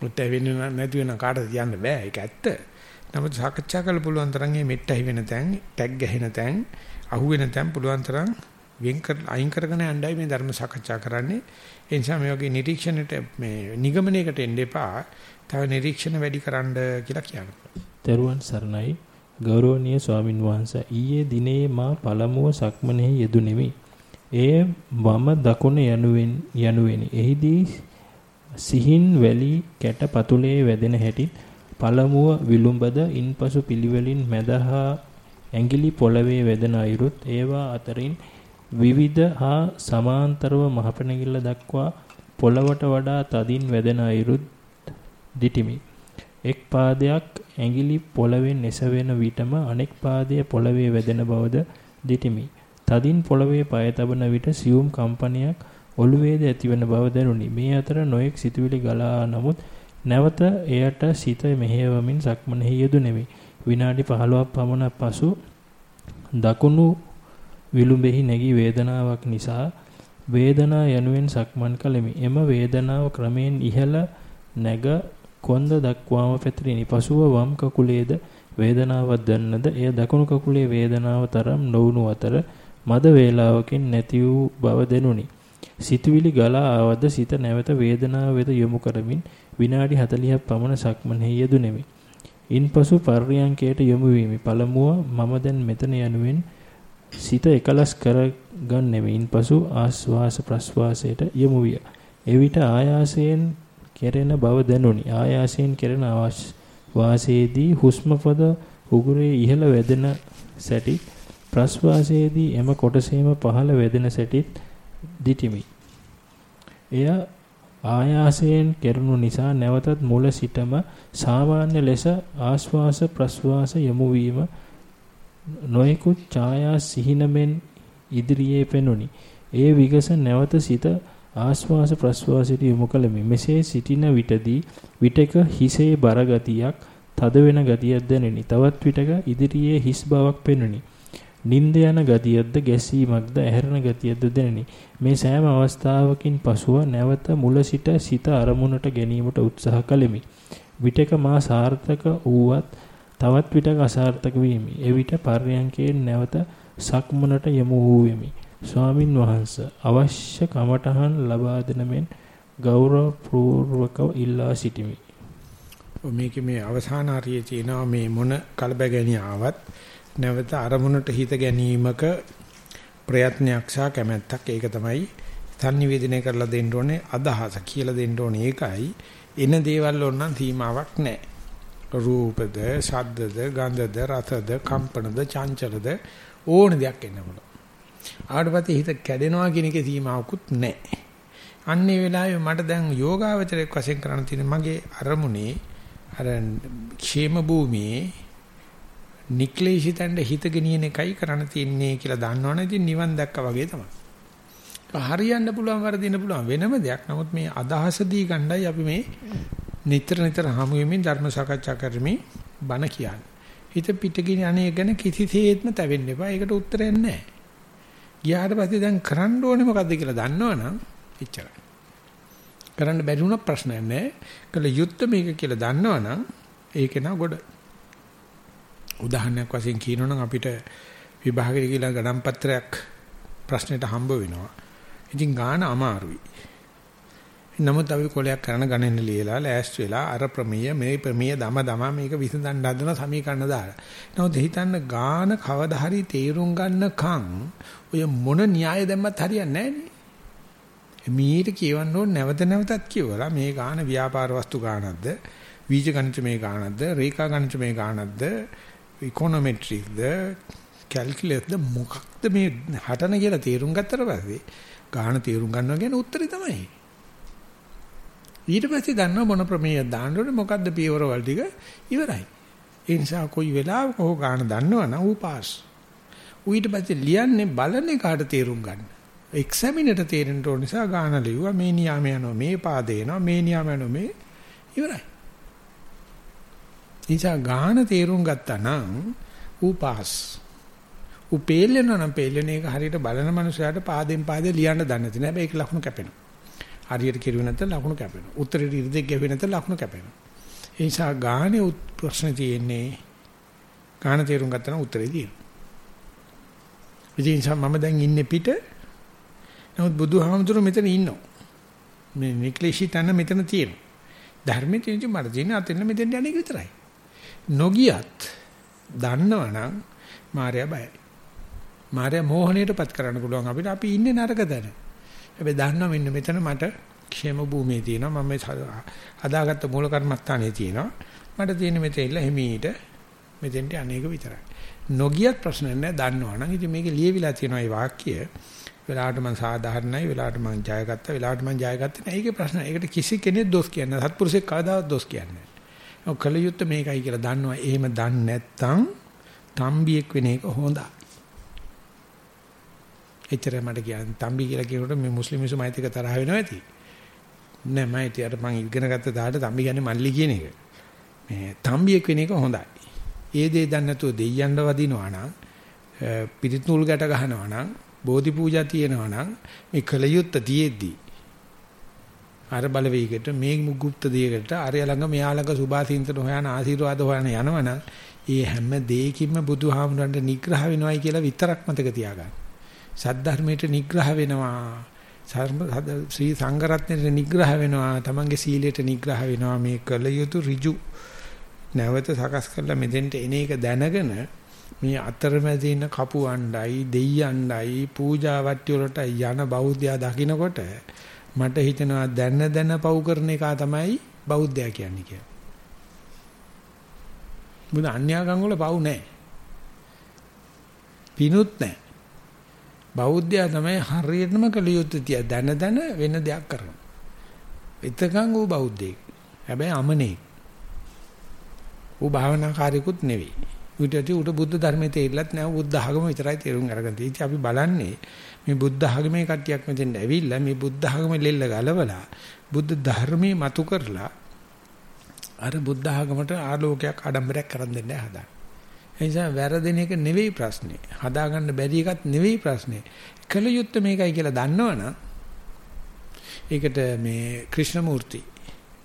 මෙට්ටහි වෙන්නේ නැති වෙන කාටද කියන්න බෑ ඒක ඇත්ත. නමුත් සාකච්ඡා කරලා පුළුවන් තරම් මේ මෙට්ටහි වෙන තැන්, ටැග් ගැහෙන තැන්, අහු වෙන තැන් පුළුවන් තරම් වෙන් කර අයින් කරගෙන යන්නයි මේ ධර්ම සාකච්ඡා කරන්නේ. ඒ නිසා මේ වගේ නිරීක්ෂණයට මේ නිගමනයකට එන්න එපා. තව නිරීක්ෂණ වැඩි කරන්න කියලා කියනවා. දරුවන් සරණයි ගෞරවනීය ස්වාමින් වහන්සේ ඊයේ දිනේ මා පළමුව සක්මනෙහි යෙදුණෙමි. එය වම දකුණ යනුවෙන් යනුවෙනි. එහිදී සිහින් වැලි කැට පතුලේ වැදෙන හැටි පළමුව විලුඹද ඉන්පසු පිළිවෙලින් මැදහා ඇඟිලි පොළවේ වැදෙන අයුරුත් ඒවා අතරින් විවිධ හා සමාන්තරව මහපැනගිල්ල දක්වා පොළවට වඩා තදින් වැදෙන අයුරුත් දිටිමි. එක් පාදයක් ඇඟිලි පොළවෙන් එසවෙන විටම අනෙක් පාදය පොළවේ වැදෙන බවද දිටිමි. තදින් පොළවේ පය තබන විට සියුම් කම්පනයක් ඔළුවේද ඇතිවන බව දැනුනි. මේ අතර නොයෙක් සිතුවිලි ගලා නමුත් නැවත එයට සිත මෙහෙයවමින් සක්මනෙහි යෙදුණෙමි. විනාඩි 15ක් පමණ පසු දකුණු විලුඹෙහි නැගී වේදනාවක් නිසා වේදනා යනුවෙන් සක්මන් කළෙමි. එම වේදනාව ක්‍රමෙන් ඉහළ නැග කොන්ද දක්වාම පැතිරිනි. පසුව වම් කකුලේද වේදනාවක් දැන්නද එය දකුණු කකුලේ වේදනාව තරම් නොවුණු අතර මද වේලාවකින් නැති වූ බව දැනුනි. සිතුවිලි ගලා ආවද සිත නැවත වේදනාව වෙත යොමු කරමින් විනාඩි 40ක් පමණ සක්මනෙහි යෙදුණෙමි. ඉන්පසු පර්යංකයට යොමු වීමි. පළමුව මම දැන් මෙතන යනුවෙන් සිත එකලස් කරගන්නෙමි. ඉන්පසු ආස්වාස ප්‍රස්වාසයට යොමු විය. එවිට ආයාසයෙන් කෙරෙන බව දැනුනි. ආයාසයෙන් කෙරෙන වාසයේදී හුස්ම පද උගුරේ ඉහළ වැදෙන සැටි ප්‍රස්වාසයේදී එම කොටසේම පහළ වැදෙන සැටිත් දිටිමි. එය ආයාසයෙන් කෙරණු නිසා නැවතත් මුල සිටම සාමාන්‍ය ලෙස ආශ්වාස ප්‍රශ්වාස යොමු වීම නොයෙකුත් ඡායා සිහිනමෙන් ඉදිරියේ පෙනුනි. ඒ විගස නැවත සිත ආශ්වාස ප්‍රශ්වාසයට යොමු කළෙමි. මෙසේ සිටින විටදී විටක හිසේ බර ගතියක්, තද වෙන ගතියක් දැනිනි. තවත් විටක ඉදිරියේ හිස් බවක් පෙනුනි. නිින්ද යන ගතියක්ද ගැසීමක්ද ඇහැරෙන ගතියක්ද දැනිනි. මේ සෑම අවස්ථාවකින් පසුව නැවත මුල සිට සිත අරමුණට ගැනීමට උත්සාහ කළෙමි. විටක මා සාර්ථක වූවත් තවත් විටක අසාර්ථක වීමි. එවිට පර්යංකයෙන් නැවත සක්මනට යමු වූෙමි. ස්වාමින් වහන්සේ අවශ්‍ය කමඨහන් ලබා දෙන මෙන් ගෞරවපූර්වකව ඉල්ලා සිටිමි. මේකේ මේ අවසාන හරියේ තියෙනවා මේ මොන කලබගැනිය ආවත් නැවත අරමුණට හිත ගැනීමක ප්‍රයත්නයක් සහ කැමැත්තක්. ඒක තමයි සංනිවේදනය කරලා දෙන්න ඕනේ අදහස කියලා දෙන්න ඕනේ. ඒකයි එන දේවල් ඕනනම් සීමාවක් නැහැ. රූපද ශබ්දද ගන්ධද රසද කම්පනද චංචලද ඕන දෙයක් එන්න පුළුවන්. ආඩපතේ හිත කැඩෙනවා කියන එකේ සීමාවකුත් නැහැ. අන්නේ වෙලාවේ මට දැන් යෝගාවචරයක් වශයෙන් කරන්න තියෙන මගේ අරමුණේ අර ക്ഷേම භූමියේ නික්ලේශිතෙන්ද හිත ගෙනියන එකයි කරන්න තියෙන්නේ කියලා දන්නවනේ ඉතින් නිවන් දැක්කා වගේ තමයි. හරියන්න පුළුවන් වරදින්න පුළුවන් වෙනම දෙයක්. නමුත් මේ අදහස දී ගණ්ඩායි අපි මේ නිතර නිතර හමු වෙමින් ධර්ම සාකච්ඡා කරමින් බණ කියන්නේ. හිත පිටගින අනේ ගැන කිසිසේත්ම තැවෙන්න එපා. ඒකට උත්තරයක් නැහැ. ගියාට පස්සේ දැන් කරන්න ඕනේ මොකද්ද කියලා දන්නවනම් එච්චරයි. කරන්න බැරි වුණා ප්‍රශ්නයක් නැහැ. කළ යුත්තේ මේක කියලා දන්නවනම් ඒක නා ගොඩ. උදාහරණයක් වශයෙන් කියනවනම් අපිට විභාගෙට කියලා ගණන් පත්‍රයක් ප්‍රශ්නෙට හම්බ වෙනවා. ඉතින් ගාන අමාරුයි. නමුත් අපි කොලයක් කරන ගණන් ලියලා ලෑස්ති වෙලා අර ප්‍රමේය මේ ප්‍රමේය දම දම මේක විසඳන්න හදන සමීකරණ දාලා. නමුත් හිතන්න ගාන කවදා හරි තේරුම් ගන්නකම් ඔය මොන න්‍යාය දැම්මත් හරියන්නේ නැහැ මීට කියවන්න ඕන නැවත නැවතත් කියවලා මේ ගාන ව්‍යාපාර වස්තු ගානක්ද වීජ ගණිත මේ ගානක්ද රේඛා ගණිත මේ ගානක්ද ඉකොනොමෙට්‍රික්ද කැල්කියුලස්ද මොකක්ද මේ හටන කියලා තේරුම් ගත්තට පස්සේ ගාන තේරුම් ගන්නවා කියන උත්තරේ තමයි ඊට පස්සේ දන්නවා මොන ප්‍රමේයයක් දාන්න ඕනේ මොකද්ද පියවරවල් ටික ඉවරයි ඒ නිසා කොයි වෙලාවක හෝ ගාන දන්නවනම් ඌ පාස් ඌ ඊට පස්සේ ලියන්නේ බලන එකට තේරුම් ගන්න. එක්සැමිනට තේරෙන්න ඕන නිසා ගාන ලිව්වා මේ නියාම යනවා මේ පාදේ යනවා මේ නියාම යනවා මේ ඉවරයි. නිසා ගාන තේරුම් ගත්තා නම් ඌ පාස්. ඌ පෙළෙන නම් පෙළෙන එක හරියට බලන මනුස්සයාට පාදෙන් පාදේ ලියන්න දන්නේ නැති නෑ. ඒක ලකුණු කැපෙනවා. හරියට කිරුවේ නැත්නම් ලකුණු කැපෙනවා. උත්තරේ ඉරිදෙක් ගැහුවේ නැත්නම් ලකුණු කැපෙනවා. ඒ නිසා ගානේ ප්‍රශ්න තියෙන්නේ ගාන තේරුම් ගත්තා නම් උත්තරේ තියෙනවා. ඉතින් මම දැන් ඉන්නේ පිට. නමුත් බුදුහාමුදුරු මෙතන ඉන්නවා. මේ නික්ලේශී තන මෙතන තියෙනවා. ධර්මයේ තියෙන මට තියෙන අතෙන් මෙතෙන් යන්නේ විතරයි. නොගියත් දන්නවනම් මාර්යා බයයි. මාර්යා මෝහණයටපත් කරන්න පුළුවන් අපිට අපි ඉන්නේ නරක තැන. හැබැයි දන්නවා මෙන්න මෙතන මට ക്ഷേම භූමියේ තියෙනවා මම හදාගත්ත මූල කර්මස්ථානයේ තියෙනවා. මට තියෙන මෙතෙන් ඉල්ල හිමීට මෙතෙන්ට අනේක විතරයි. නොගියත් ප්‍රශ්න නැහැ දන්නවනම් ඉතින් මේකේ ලියවිලා තියෙනවා මේ වාක්‍ය වෙලාවට මම සාධාරණයි වෙලාවට මම ජයගත්තා වෙලාවට මම ජයගත්තේ නැහැ ඒකේ ප්‍රශ්න. ඒකට කිසි කෙනෙක් දොස් කියන්නේ නැහැ. සත්පුරුෂෙක් කවදාවත් දොස් කියන්නේ නැහැ. ඔය කලියුත් මේකයි කියලා දන්නවා. එහෙම දන්නේ නැත්නම් තම්බියෙක් වෙන එක හොඳයි. එච්චර මට කියන්නේ තම්බි කියලා කියනකොට මේ මුස්ලිම් මිනිස්සු මයිත් එක තරහ වෙනවා ඇති. නෑ මම ඉතින් මම ඉගෙන ගත්ත දාට තම්බි කියන්නේ මල්ලි කියන එක. මේ තම්බියෙක් වෙන එක හොඳයි. ඒ දේ දන්නේ නැතුව දෙයියන්ව වදිනවා නම් පිරිත් නූල් ගැට ගහනවා නම් බෝධි පූජා තියෙනවා නම් මේ කලයුත්ත තියෙද්දී අර බලවේගයට මේ මුගුප්ත දෙයකට අර ළඟ මෙයා ළඟ සුභාසින්තන හොයන ආශිර්වාද හොයන යනවනම් ඒ හැම දෙයකින්ම බුදුහාමුදුරන්ට නිග්‍රහ වෙනවයි කියලා විතරක් මතක තියාගන්න. සද්ධර්මයට නිග්‍රහ වෙනවා. ශ්‍රී සංඝරත්නයට නිග්‍රහ වෙනවා. තමන්ගේ සීලයට නිග්‍රහ වෙනවා. මේ කලයුතු ඍජු නැවත සකස් කරලා මෙතෙන්ට එන එක දැනගෙන මේ අතරමැද ඉන්න කපුවණ්ඩයි දෙයියණ්ඩයි පූජා වට්ටි වලට යන බෞද්ධයා දකින්නකොට මට හිතෙනවා දැන දැන පව් කරන එක තමයි බෞද්ධයා කියන්නේ කියලා. මුද අන්‍යාගම් වල පව් නැහැ. පිනුත් නැහැ. බෞද්ධයා තමයි හරියටම කලියුත් තිය දැන දැන වෙන දෙයක් කරනවා. එතකන් ඌ බෞද්ධයෙක්. හැබැයි අමනේ. ඌ භාවනාකාරිකුත් නෙවෙයි. ඌට ඇති ඌට බුද්ධ ධර්මයේ තේරිලත් නෑ බුද්ධ ආගම විතරයි තේරුම් අරගෙන තියෙන්නේ. අපි බලන්නේ මේ බුද්ධ ආගමේ කට්ටියක් මෙතෙන් ඇවිල්ලා මේ බුද්ධ ආගමේ ලෙල්ල ගලවලා බුද්ධ ධර්මයේ මතු කරලා අර බුද්ධ ආගමට ආලෝකයක් ආඩම්බරයක් කරන් දෙන්න හදා. ඒ නිසා වැරදෙන එක නෙවෙයි ප්‍රශ්නේ. හදාගන්න බැරි එකත් නෙවෙයි ප්‍රශ්නේ. කල යුත්තේ මේකයි කියලා දන්නවනම් ඒකට මේ ක්‍රිෂ්ණමූර්ති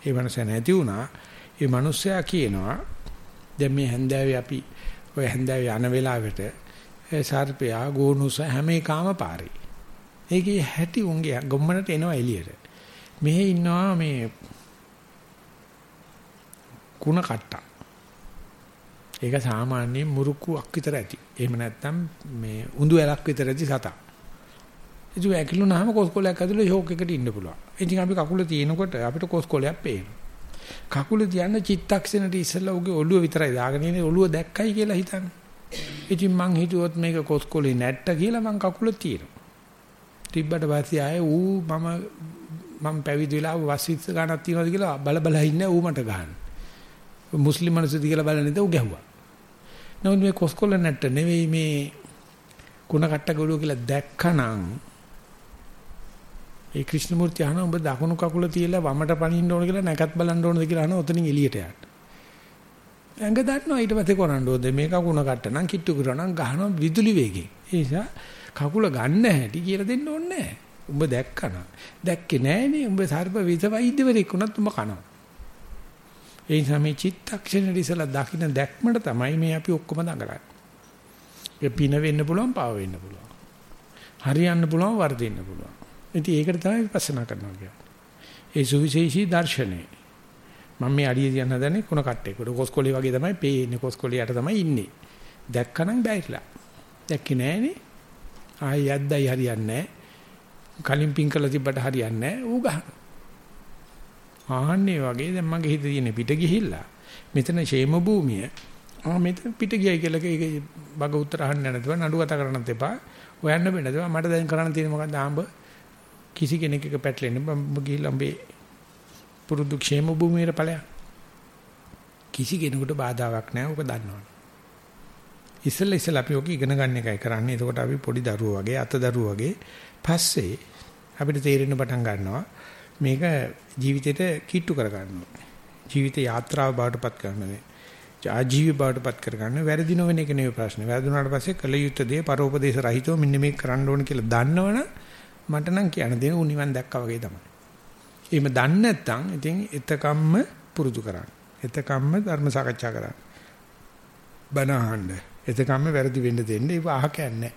ඒ වෙනස නැති වුණා. ඒ මිනිස්සයා කියනවා දැන් මේ හැන්දෑවේ අපි ඔය හැන්දෑවේ යන වෙලාවට සර්පයා ගෝනුස හැම එකම පාරේ. ඒකේ හැටි උන්ගේ ගොම්මනට එනවා එළියට. මෙහි ඉන්නවා මේ කුණ කට්ටා. ඒක සාමාන්‍යයෙන් මුරුක්කුවක් විතර ඇති. එහෙම නැත්නම් මේ උඳු ඇලක් විතර ඇති සතා. ඉතින් ඇකිලුනහම කොස්කොලයක් ඇතුලේ ෂෝක් එකට ඉන්න පුළුවන්. ඉතින් අපි කකුල තියෙනකොට අපිට කොස්කොලයක් පේනවා. කකුල තියන්න චිත්තක්ෂණයට ඉස්සෙල්ලා උගේ ඔළුව විතරයි දාගෙන ඉන්නේ ඔළුව දැක්කයි කියලා හිතන්නේ. ඉතින් මං හිතුවොත් මේක කොස්කොලේ නැට්ට කියලා මං කකුල තියෙනවා. තිබ්බට පස්සේ ආයේ ඌ මම මම පැවිදි වෙලා වස්විස් ගන්නක් තියනවාද කියලා බල බල ඉන්නේ ඌ මට ගහන. මුස්ලිම් මිනිස්සුද කියලා බලන්නේ ඌ ගැහුවා. නමුත් මේ කොස්කොල නැට්ට නෙවෙයි මේ කුණ කට්ට ගොළුව කියලා දැක්කනම් ඒ ක්‍රිෂ්ණමූර්ති අහන ඔබ දකුණු කකුල තියලා වමට පනින්න ඕන කියලා නැකත් බලන්න ඕනද කියලා අහන ඔතනින් එළියට යන්න. ඇඟ දන්නවා ඊට පස්සේ කරන්න ඕද මේ කකුණ කට්ට නම් කිට්ටු කරනවා නම් ගහනවා විදුලි වේගෙන්. ඒ නිසා කකුල ගන්න හැටි කියලා දෙන්න ඕනේ නැහැ. උඹ දැක්කන. දැක්කේ නෑනේ. උඹ සර්ප විස වෛද්‍යවරයෙක් වුණත් උඹ කනවා. ඒ නිසා මේ චිත්තක්ෂණ ඉස්සලා දකින්න දැක්මට තමයි මේ අපි ඔක්කොම දඟලන්නේ. ඒ පින වෙන්න පුළුවන්, පාව වෙන්න පුළුවන්. හරියන්න පුළුවන්, වර්ධින්න පුළුවන්. ඉතින් ඒකට තමයි විපස්සනා කරනවා කියන්නේ. ඒ සුවිශේෂී දර්ශනේ. මම මේ අඩිය තියන්න හදන්නේ කුණ කට්ටේකට. කොස්කොලේ වගේ තමයි පේන්නේ. කොස්කොලේ යට තමයි ඉන්නේ. දැක්කනම් බැරිලා. දැක්කේ නෑනේ. ආයි යද්දයි හරියන්නේ නෑ. කලින් පින් කළා තිබ්බට හරියන්නේ නෑ. ඌ ගහන. ආන්නේ වගේ දැන් මගේ හිතේ තියෙන පිට ගිහිල්ලා මෙතන ෂේම භූමිය ආ මෙතන පිට ගියයි කියලා ඒක බග උත්තර අහන්න නැතුව නඩු කතා කරන්නත් එපා. හොයන්න බෑ. මට දැන් කරන්න තියෙන්නේ මොකද්ද ආඹ කිසි කෙනෙක් එක පැටලෙන්න මම ගිහිල්ලා උඹේ පුරුදු ക്ഷേම භූමියට ඵලයක්. කිසි කෙනෙකුට බාධාවක් නැහැ. ඔක දන්නවනේ. ඉස්සෙල්ලා ඉස්සෙල්ලා අපි ඔක ඉගෙන ගන්න එකයි කරන්නේ. එතකොට අපි පොඩි දරුවෝ වගේ අත දරුවෝ වගේ පස්සේ අපිට තේරෙන්න පටන් ගන්නවා මේක ජීවිතේට කිට්ටු කර ගන්නවා. ජීවිත යාත්‍රාව බවටපත් කරනවා. ආජීවී බවටපත් කරගන්න වැරදි නොවන එක නෙවෙයි ප්‍රශ්නේ. වැරදුනාට පස්සේ කල යුත්තේ දේ පරෝපදේශ රහිතව මෙන්න මේක කරන්න ඕන කියලා දන්නවනම් මට නම් කියන්න දෙන උනිවන් දැක්කා වගේ තමයි. එහෙම දන්නේ නැත්නම් ඉතින් එතකම්ම පුරුදු කරන්න. එතකම්ම ධර්ම සාකච්ඡා කරන්න. බණ අහන්න. එතකම්ම වැරදි වෙන්න දෙන්න ඒක අහකන්නේ.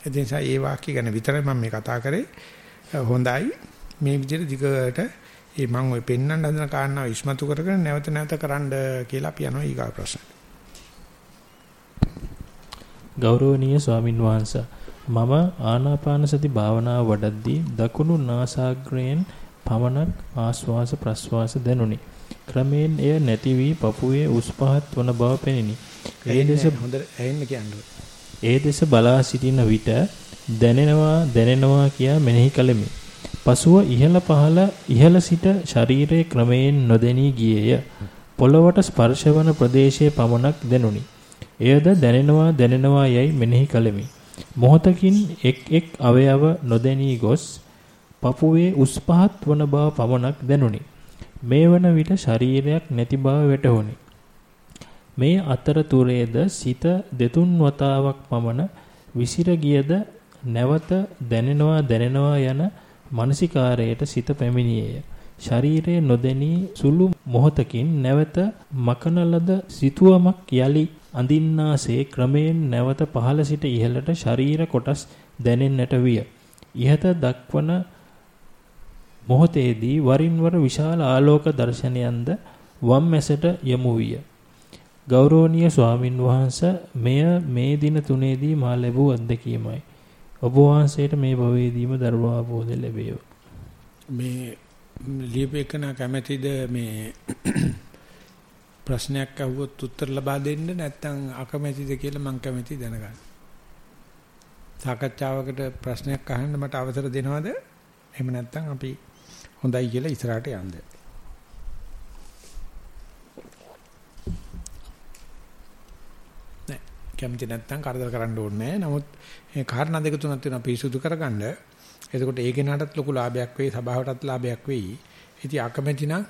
ඒ නිසා ඒ වාක්‍ය ගැන විතරයි මම මේ කතා කරේ. හොඳයි. මේ විදිහට දිගට ඒ මම ඔය පෙන්වන්න හදන කාරණාව ඉස්මතු කරගෙන නැවත නැවත කරන්න කියලා අපි යනවා ඊගා ප්‍රශ්න. ගෞරවනීය ස්වාමින් වහන්සේ මම ආනාපාන සති භාවනාව වඩද්දී දකුණු නාසාග්‍රයෙන් පමණක් ආශ්වාස ප්‍රශ්වාස දැනුනි. ක්‍රමයෙන් එය නැති වී පපුවේ උස් පහත් වන බව පෙනිනි. ඒ දෙස හොඳ ඇහෙන්න කියන්නේ. ඒ දෙස බලා සිටින විට දැනෙනවා දැනෙනවා කියා මෙනෙහි කළෙමි. පසුව ඉහළ පහළ ඉහළ සිට ශරීරයේ ක්‍රමයෙන් නොදෙනී ගියේය. පොළවට ස්පර්ශවන ප්‍රදේශයේ පමණක් දැනුනි. එයද දැනෙනවා දැනෙනවා යයි මෙනෙහි කළෙමි. මොහොතකින් එක් එක් අවයව නොදැනී ගොස් පපුවේ උස් පහත් වන බව පමණක් දැනුනි. මේ වන විට ශරීරයක් නැති බව වැටහුණි. මේ අතරතුරේද සිත දෙතුන් වතාවක් පමණ විසිර ගියද නැවත දැනෙනවා දැනෙනවා යන මානසිකාරයට සිත පැමිණියේය. ශරීරයේ නොදැනී සුළු මොහොතකින් නැවත මකන ලද සිතුවමක් යලි අඳින්නාසේ ක්‍රමයෙන් නැවත පහළ සිට ඉහළට ශරීර කොටස් දැනෙන්නට විය. ඉහත දක්වන මොහොතේදී වරින් වර විශාල ආලෝක දර්ශනයන්ද වම් මැසට යමු විය. ගෞරවනීය ස්වාමින් වහන්සේ මෙය මේ දින තුනේදී මා ලැබූ අත්දැකීමයි. ඔබ වහන්සේට මේ භවයේදීම ධර්මාභෝධය ලැබේවා. මේ ලියපෙකන කැමැතිද මේ ප්‍රශ්නයක් අහුවොත් උත්තර ලබා දෙන්න නැත්නම් අකමැතිද කියලා මම කැමැති දැනගන්න. සාකච්ඡාවකට ප්‍රශ්නයක් අහන්න මට අවසර දෙනවද? එහෙම නැත්නම් අපි හොඳයි කියලා ඉස්සරහට යන්න. කැමති නැත්නම් කරදර කරන්න ඕනේ නැහැ. නමුත් මේ කාරණා දෙක තුනක් තියෙනවා පිරිසුදු කරගන්න. එතකොට ඒ කෙනාටත් ලොකු ලාභයක් වෙයි, සභාවටත් ලාභයක් වෙයි. ඉතින් අකමැති නම්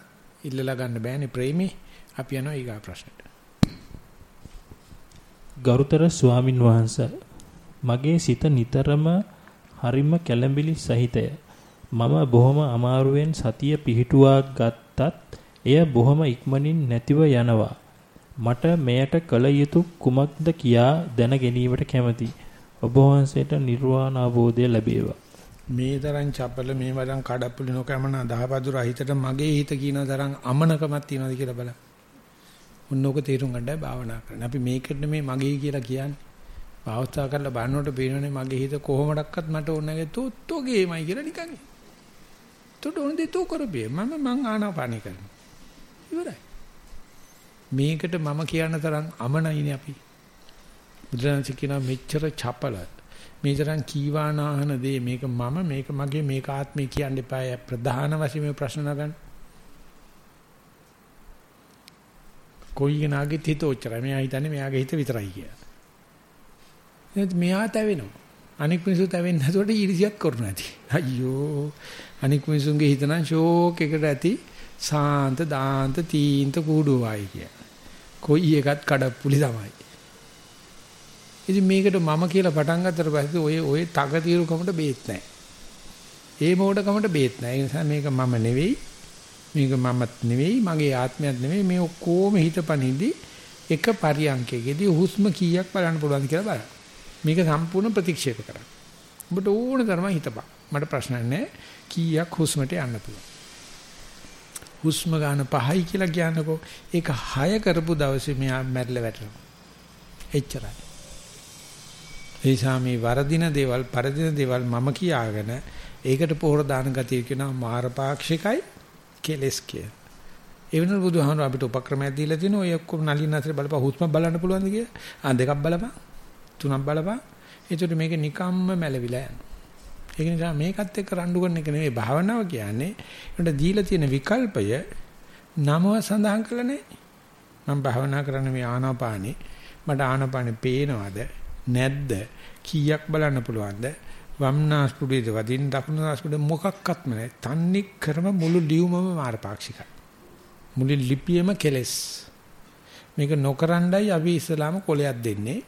ඉල්ලලා ගන්න බෑනේ ප්‍රේමී. අපි යනවා ඊගා ප්‍රශ්නෙට. ගරුතර ස්වාමින් වහන්සේ මගේ සිත නිතරම හරිම කැළඹිලි සහිතය. මම බොහොම අමාරුවෙන් සතිය පිහිටුවා ගත්තත් එය බොහොම ඉක්මනින් නැතිව යනවා. මට මෙයට කල යුතු කුමක්ද කියා දැන ගැනීමට කැමැති. ඔබ වහන්සේට නිර්වාණ අවබෝධය ලැබේවා. මේ තරම් චපල මේ වරන් කඩප්පුලි නොකමන දහපදුර හිතට මගේ හිත කියන තරම් අමනකමක් තියනවාද කියලා බලන්න. උන්නෝක තේරුම් ගන්නයි භාවනා කරන්නේ. අපි මේකට මේ මගේ කියලා කියන්නේ. භාවතා කරලා බලනකොට පේනනේ මගේ හිත කොහොමඩක්වත් මට ඕන නැගේ තොත්තෝගේමයි කියලා නිකන්. තොට ඕන දේ තෝ කරපිය. මම මං ආනාපානි කරනවා. ඉවරයි. මේකට මම කියන තරම් අමනයිනේ අපි. බුදුරජාණන් කියනවා මෙච්චර චපල මේ තරම් කීවානාහන දේ මේක මම මේක මගේ මේක ආත්මේ කියන්න එපා ප්‍රධාන වශයෙන් මේ ප්‍රශ්න නගන්න. කොයි කෙනාගේ හිත ඔච්චරයි. මෙයා හිතන්නේ මෙයාගේ හිත විතරයි කියලා. එහෙනම් මෙයා තැවෙනවා. අනික් මිනිස්සු තැවෙන්නේ නැතුවට ඊර්ෂියත් කරනවා ඇති. අයියෝ අනික් මිනිසුන්ගේ හිතන ෂෝක් එකට ඇති සාන්ත දාන්ත තීන්ත කූඩුවයි කිය. කොයි එකත් කඩප්පුලි තමයි. ඉතින් මේකට මම කියලා පටන් ගත්තට පස්සේ ඔය ඔය තක తీරුකමට බේත් නැහැ. ඒ මෝඩකමට බේත් නැහැ. ඒ නිසා මේක මම නෙවෙයි. මේක මමත් නෙවෙයි. මගේ ආත්මයක් නෙවෙයි. මේ ඔක්කොම හිතපනින්දි එක පරියන්කයකදී හුස්ම කීයක් බලන්න පුළුවන්ද කියලා බලන්න. මේක සම්පූර්ණ ප්‍රතික්ෂේප කරන්න. ඔබට ඕන තරම හිතපන්. මට ප්‍රශ්න නැහැ. කීයක් හුස්මට යන්න පුළුවන්. හුස්ම ගන්න පහයි කියලා කියනකො ඒක 6 කරපු දවසේ මෙයා මැරිලා වැටෙනවා. එච්චරයි. ඒ සාමී වරදින දේවල් පරදින දේවල් මම කියාගෙන ඒකට පොහොර දාන ගතිය කියනවා මාරපාක්ෂිකයි කෙලස් කිය. ඒ වෙනකොට බුදුහාමර අපිට උපක්‍රමයක් දීලා තිනු ඔය ඔක්කොම නලින් අතර බලපන් හුස්ම බලන්න පුළුවන්ද කියලා. ආ දෙකක් බලපන්. තුනක් බලපන්. ඒකට මේක නිකම්ම මැලවිලා යනවා. ඒක නිසා මේකත් එක්ක රණ්ඩු කරන එක නෙවෙයි භාවනාව කියන්නේ. ඒකට දීලා තියෙන විකල්පය නමව සඳහන් කළා නේ. මම භාවනා කරන්න මේ ආනාපානේ මට ආනාපානේ පේනවද නැද්ද කීයක් බලන්න පුළුවන්ද වම්නාස්පුඩේද වදින් දකුණාස්පුඩ මොකක්වත්ම නැහැ. තන්නේ කරම මුළු ලියුමම මාරපාක්ෂිකයි. මුළු ලිපියම කෙලස්. මේක නොකරණ්ඩයි අපි ඉස්ලාම කොලයක් දෙන්නේ.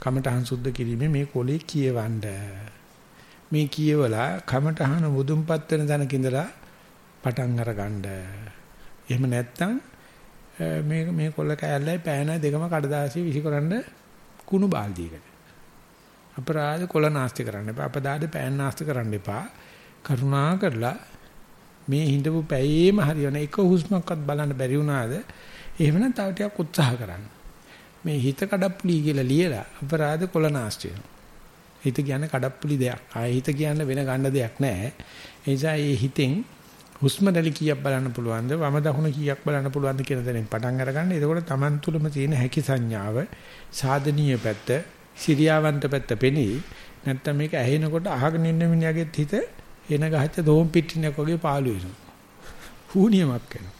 කමඨහං සුද්ධ කිරීමේ මේ කොලේ කියවන්න. මේ කියවලා කමඨහන මුදුන්පත් වෙන තැනක ඉඳලා පටන් අරගන්න. එහෙම නැත්නම් මේ මේ කොල්ල කෑල්ලයි පෑනයි දෙකම කඩදාසි විසිකරන්න කුණු බාල්දියකට. අපරාධ කොළ නාස්ති කරන්න එපා. අපදාද පෑන් නාස්ති කරන්න එපා. කරුණා කරලා මේ හිඳපු පැයේම හරියන එක හුස්මක්වත් බලන්න බැරි වුණාද? එහෙමනම් තව ටිකක් උත්සාහ කරන්න. මේ හිත කඩප්පුලි කියලා ලියලා අපරාධ කොළ නාස්ති වෙනවා. හිත කියන්නේ කඩප්පුලි දෙයක්. ආයේ හිත කියන්නේ වෙන ගන්න දෙයක් නැහැ. ඒ නිසා මේ හිතෙන් හුස්ම රැලි කීයක් බලන්න පුළුවන්ද වම දකුණ කීයක් බලන්න පුළුවන්ද කියන දෙයෙන් පටන් අරගන්න. එතකොට Taman තුලම තියෙන හැකි සංඥාව සාධනීය පැත්ත, සිරියාවන්ත පැත්ත පෙනී නැත්තම් මේක ඇහෙනකොට අහගෙන ඉන්න මිනිහාගේ හිත එන ගහච්ච දෝම් පිටිනක් වගේ පාළු වෙනවා. හුනියමක් වෙනවා.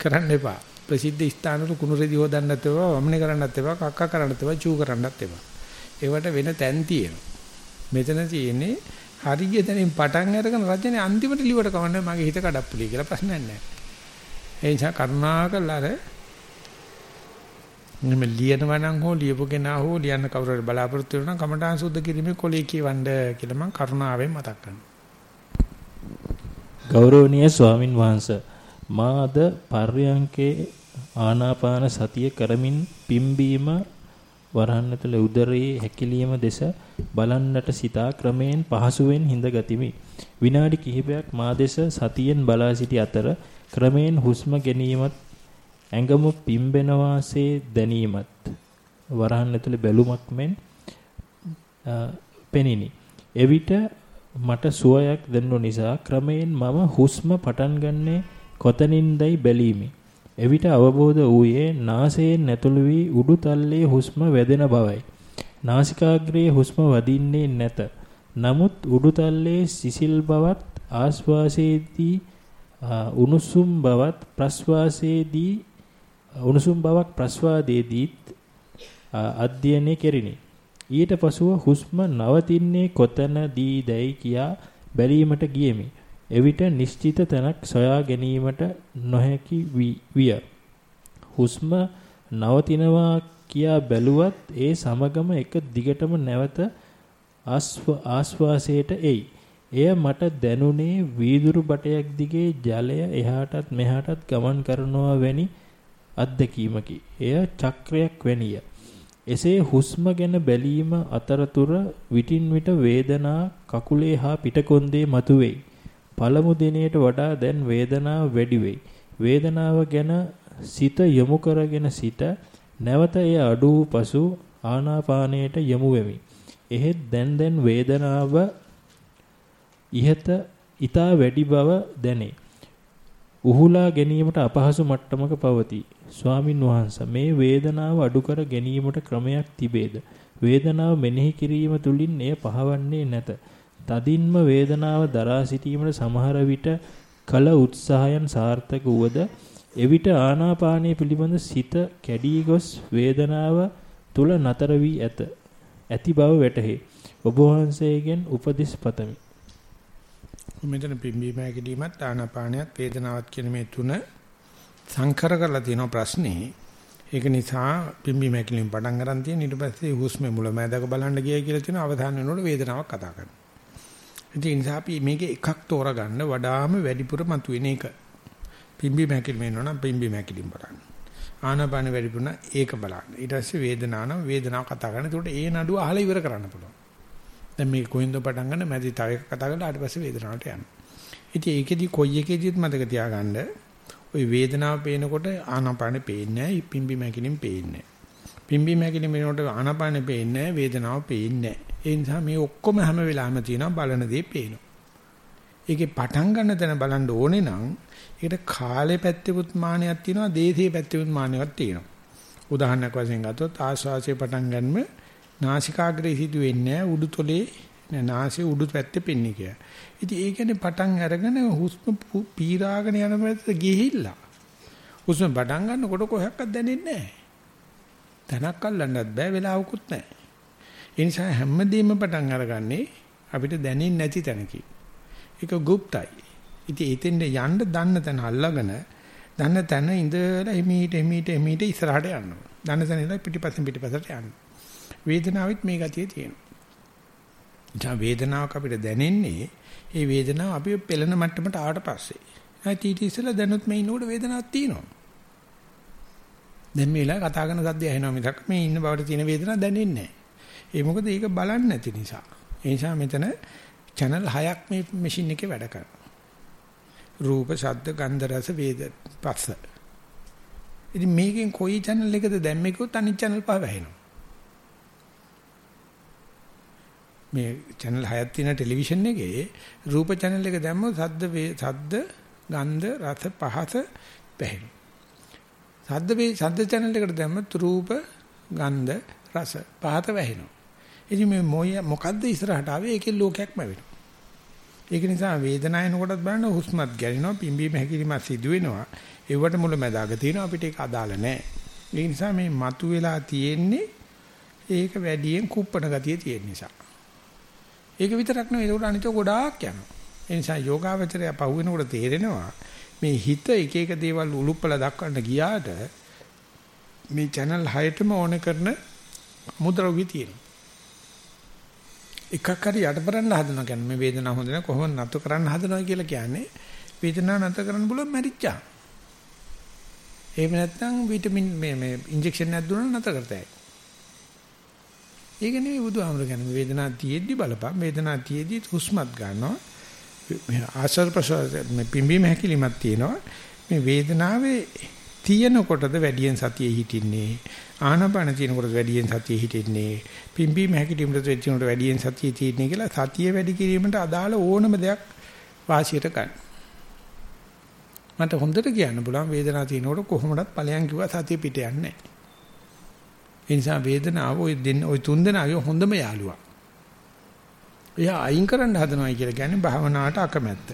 කරන්න එපා. ප්‍රසිද්ධ ස්ථානවල කුණු රෙදි හොදන්නත් එපා, වමනේ කරන්නත් එපා, කක්ක කරන්නත් එපා, චූ කරන්නත් එපා. ඒවට වෙන තැන් තියෙනවා. මෙතන තියෙන්නේ හරිය තැනින් පටන් අරගෙන රජනේ අන්තිමට ලිවට කවන්නේ මගේ හිත කඩප්පුලි කියලා ප්‍රශ්නයක් නැහැ. ඒ නිසා කරුණාකරලා අර මෙන්න ලියනවා නම් හෝ ලියපු කෙනා හෝ ලියන්න කවුරු හරි බලාපොරොත්තු වෙනවා නම් කමඨාන් සුද්ධ කිරීමේ කොලේ කියවන්න කියලා මම කරුණාවෙන් මතක් කරනවා. ගෞරවනීය ස්වාමින් වහන්සේ මාද පර්යංකේ ආනාපාන සතිය කරමින් පිම්බීම වරහන් ඇතුළේ උදරයේ හැකිලිම දෙස බලන්නට සිතා ක්‍රමයෙන් පහසුවෙන් හිඳ ගතිමි. විනාඩි කිහිපයක් මා දෙස සතියෙන් බලා සිටි අතර ක්‍රමයෙන් හුස්ම ගැනීමත් ඇඟම පිම්බෙන වාසේ දැනීමත් වරහන් ඇතුළේ බැලුමක් මෙන් පෙනිනි. එවිට මට සුවයක් දැනුන නිසා ක්‍රමයෙන් මම හුස්ම පටන් ගන්නේ කොතනින්දයි බැලීමි. එවිට අවබෝධ වූයේ නාසයෙන් ඇතුළු වී උඩු තල්ලේ හුස්ම වැදෙන බවයි. නාසිකාග්‍රයේ හුස්ම වදින්නේ නැත. නමුත් උඩු තල්ලේ සිසිල් බවත් ආශ්වාසයේදී උණුසුම් බවත් ප්‍රශ්වාසයේදී උණුසුම් බවක් ප්‍රශ්වාසයේදීත් අධ්‍යයනය කෙරිනි. ඊට පසුව හුස්ම නවතින්නේ කොතනදී දැයි කියා බැලීමට ගියෙමි. එවිට නිශ්චිත තැනක් සොයා ගැනීමට නොහැකි විය. හුස්ම නවතිනවා කියා බැලුවත් ඒ සමගම එක දිගටම නැවත ආස්වාසයට එයි. එය මට දැනුනේ වීදුරු බටයක් දිගේ ජලය එහාටත් මෙහාටත් ගමන් කරනවා වැනි අත්දැකීමකි. එය චක්‍රයක් වැනිය. එසේ හුස්ම ගැන බැලීම අතරතුර විටින් විට වේදනා කකුලේ හා පිටකොන්දේ මතුවේයි. පළමු දිනයට වඩා දැන් වේදනාව වැඩි වෙයි. වේදනාව ගැන සිත යොමු කරගෙන සිට නැවත එය අඩු වූ පසු ආනාපානයට යොමු වෙමි. එහෙත් දැන් දැන් වේදනාව ඉහත ඊතා වැඩි බව දැනේ. උහුලා ගැනීමට අපහසු මට්ටමක පවතී. ස්වාමින් වහන්සේ මේ වේදනාව අඩු කර ගැනීමට ක්‍රමයක් තිබේද? වේදනාව මෙනෙහි කිරීම තුලින් එය පහවන්නේ නැත. තදින්ම වේදනාව දරා සිටීමට සමහර විට කල උත්සාහයන් සාර්ථක වුවද එවිට ආනාපානයේ පිළිබඳ සිත කැඩී ගොස් වේදනාව තුල නතර වී ඇත. ඇති බව වැටහේ. ඔබ වහන්සේගෙන් උපදිස් පතමි. මෙතන පිම්බීම හැකිලිමත් ආනාපානියත් වේදනාවත් කියන මේ තුන සංකර කරලා තියෙන ප්‍රශ්නේ. ඒක නිසා පිම්බීම හැකිලිම පටන් ගන්න තියෙන ඊට පස්සේ හුස්ම මුල මැදක බලන්න ගියයි කියලා තියෙන අවධානය වෙනකොට වේදනාවක් කතා කරනවා. ඒ නිසා අපි මේකේ එකක් තෝරගන්න වඩාම වැඩිපුර මතුවෙන එක. පිම්බීම හැකිලිම වෙනවනම් පිම්බීම හැකිලිම බලන්න. ආනාපාන වැඩිපුර ඒක බලන්න. ඊට පස්සේ වේදනාව නම් වේදනාව කතා කරන. ඒකට ඒ නඩුව අහලා ඉවර කරන්න පුළුවන්. දැන් මේ කොයින්ද පටන් ගන්න මැදි තව එක කතා කරලා ඊට පස්සේ වේදනාවට යනවා. ඉතින් ඒකෙදි කොයි එකෙදිත් මතක තියාගන්න ওই වේදනාව පේනකොට ආනාපානෙ පේන්නේ නැහැ, පිම්බි මැකිලින් පේන්නේ නැහැ. පිම්බි මැකිලින් වෙනකොට ආනාපානෙ පේන්නේ නැහැ, වේදනාව පේන්නේ නැහැ. ඒ නිසා මේ ඔක්කොම හැම වෙලාවෙම තියෙනවා බලන දේ පේනවා. ඒකේ පටන් ගන්න තැන බලන්න ඕනේ නම් ඒකට කාලේ පැත්තෙකුත් මානයක් තියෙනවා, දේශයේ පැත්තෙකුත් මානයක් තියෙනවා. උදාහරණයක් වශයෙන් ගත්තොත් ආශ්වාසයේ පටන් ගන්නම නාසිකාග්‍රේ සිදු වෙන්නේ නැහැ උඩුතොලේ නෑ නාසයේ උඩු පැත්තේ පෙන්නේ කියලා. ඉතින් ඒ කියන්නේ පටන් අරගෙන හුස්ම පීරාගෙන යන පැත්තට ගිහිල්ලා. හුස්ම පටන් ගන්නකොට කොහොක්වත් දැනෙන්නේ නැහැ. තනක් අල්ලන්නත් බෑ වෙලාවකුත් නැහැ. ඒ නිසා හැමදේම පටන් අරගන්නේ අපිට දැනෙන්නේ නැති තැනකින්. ඒක গুপ্তයි. ඉතින් එතෙන්ද යන්න දන්න තැන අල්ලගෙන දන්න තැන ඉඳලා එමීට එමීට එමීට ඉස්සරහට යනවා. දන්න තැන ඉඳලා පිටිපස්සෙන් පිටිපස්සට යනවා. වේදනාවෙත් මේ ගතිය තියෙනවා. දැන් වේදනාවක් අපිට දැනෙන්නේ ඒ වේදනාව අපි පෙළෙන මට්ටමට ආවට පස්සේ. නැති ඊට ඉස්සෙල්ලා දැනුත් මේ ඉන්නකොට වේදනාවක් තියෙනවා. දැන් මේ වෙලාවේ කතා කරන සද්දය ඇහෙනවා මිසක් මේ ඉන්න බවට තියෙන වේදනාවක් දැනෙන්නේ නැහැ. ඒ මොකද ඒක බලන්නේ නැති නිසා. ඒ නිසා මෙතන channel 6ක් මේ මැෂින් එකේ වැඩ කරනවා. රූප, ශබ්ද, ගන්ධ, රස, වේද, පස්ස. ඉතින් මේකෙන් කොයි channel එකද දැම්මේකොත් අනිත් channel පහ වැහෙනවා. මේ channel 6ක් තියෙන ටෙලිවිෂන් එකේ රූප channel එක දැම්මොත් සද්ද සද්ද ගන්ධ රස පහස පැහැෙන. සද්ද වේ සද්ද channel එකට දැම්මොත් රූප ගන්ධ රස පහත වැහෙනවා. ඉතින් මේ මොය මොකද්ද ඉස්සරහට ආවේ ඒකේ ලෝකයක්ම වෙනවා. ඒක නිසා වේදනාව එනකොටත් බලන්න හුස්මත් ගැලෙනවා පිම්බීම හැකිලිමත් සිදු වෙනවා. ඒවට මුල මැදාග තියෙනවා අපිට ඒක අදාළ නැහැ. ඒ නිසා මේ මතු වෙලා තියෙන්නේ ඒක වැඩියෙන් කුප්පණ ගතිය තියෙන නිසා. ඒක විතරක් නෙවෙයි ඒකට අනිත ගොඩාක් යනවා. ඒ නිසා යෝගාවචරය පහු වෙනකොට තේරෙනවා මේ හිත එක එක දේවල් උලුප්පල දක්වන්න ගියාට මේ channel 6ටම ඕන කරන මුද්‍රව්‍ය තියෙනවා. එකක් හරි යටපරන්න හදනවා කියන්නේ මේ වේදනාව හොඳ නැහැ කොහොමද නතර කරන්න හදනවා කියලා කියන්නේ වේදනාව නතර කරන්න බලුවම මැරිච්චා. එහෙම නැත්නම් විටමින් මේ මේ ඉන්ජෙක්ෂන් එකක් දුන්නා නතර කරතයි. ඒක නෙවෙයි බුදුහාමර කියන්නේ වේදනාව තියෙද්දි බලපන් වේදනාව තියෙද්දි හුස්මත් ගන්නවා ආශ්වාස ප්‍රශ්වාස මේ පිම්බීම හැකිලිමත් තියෙනවා මේ වේදනාවේ තියෙනකොටද වැඩියෙන් සතියේ හිටින්නේ ආනපන තියෙනකොටද වැඩියෙන් සතියේ හිටින්නේ පිම්බීම හැකිලිමට තියෙනකොට වැඩියෙන් සතියේ තියෙන්නේ කියලා සතිය වැඩි කිරීමට අදාළ ඕනම දෙයක් වාසියට ගන්න මට හොඳට කියන්න පුළුවන් වේදනාව තියෙනකොට කොහොමදත් ඵලයන් කිව්වා සතිය පිට යන්නේ නැහැ ඒ නිසා වේදනාව ওই දෙන්න ওই තුන් දෙනාගේ හොඳම යාළුවා. එයා අයින් කරන්න හදනවා කියලා කියන්නේ භාවනාවට අකමැත්ත.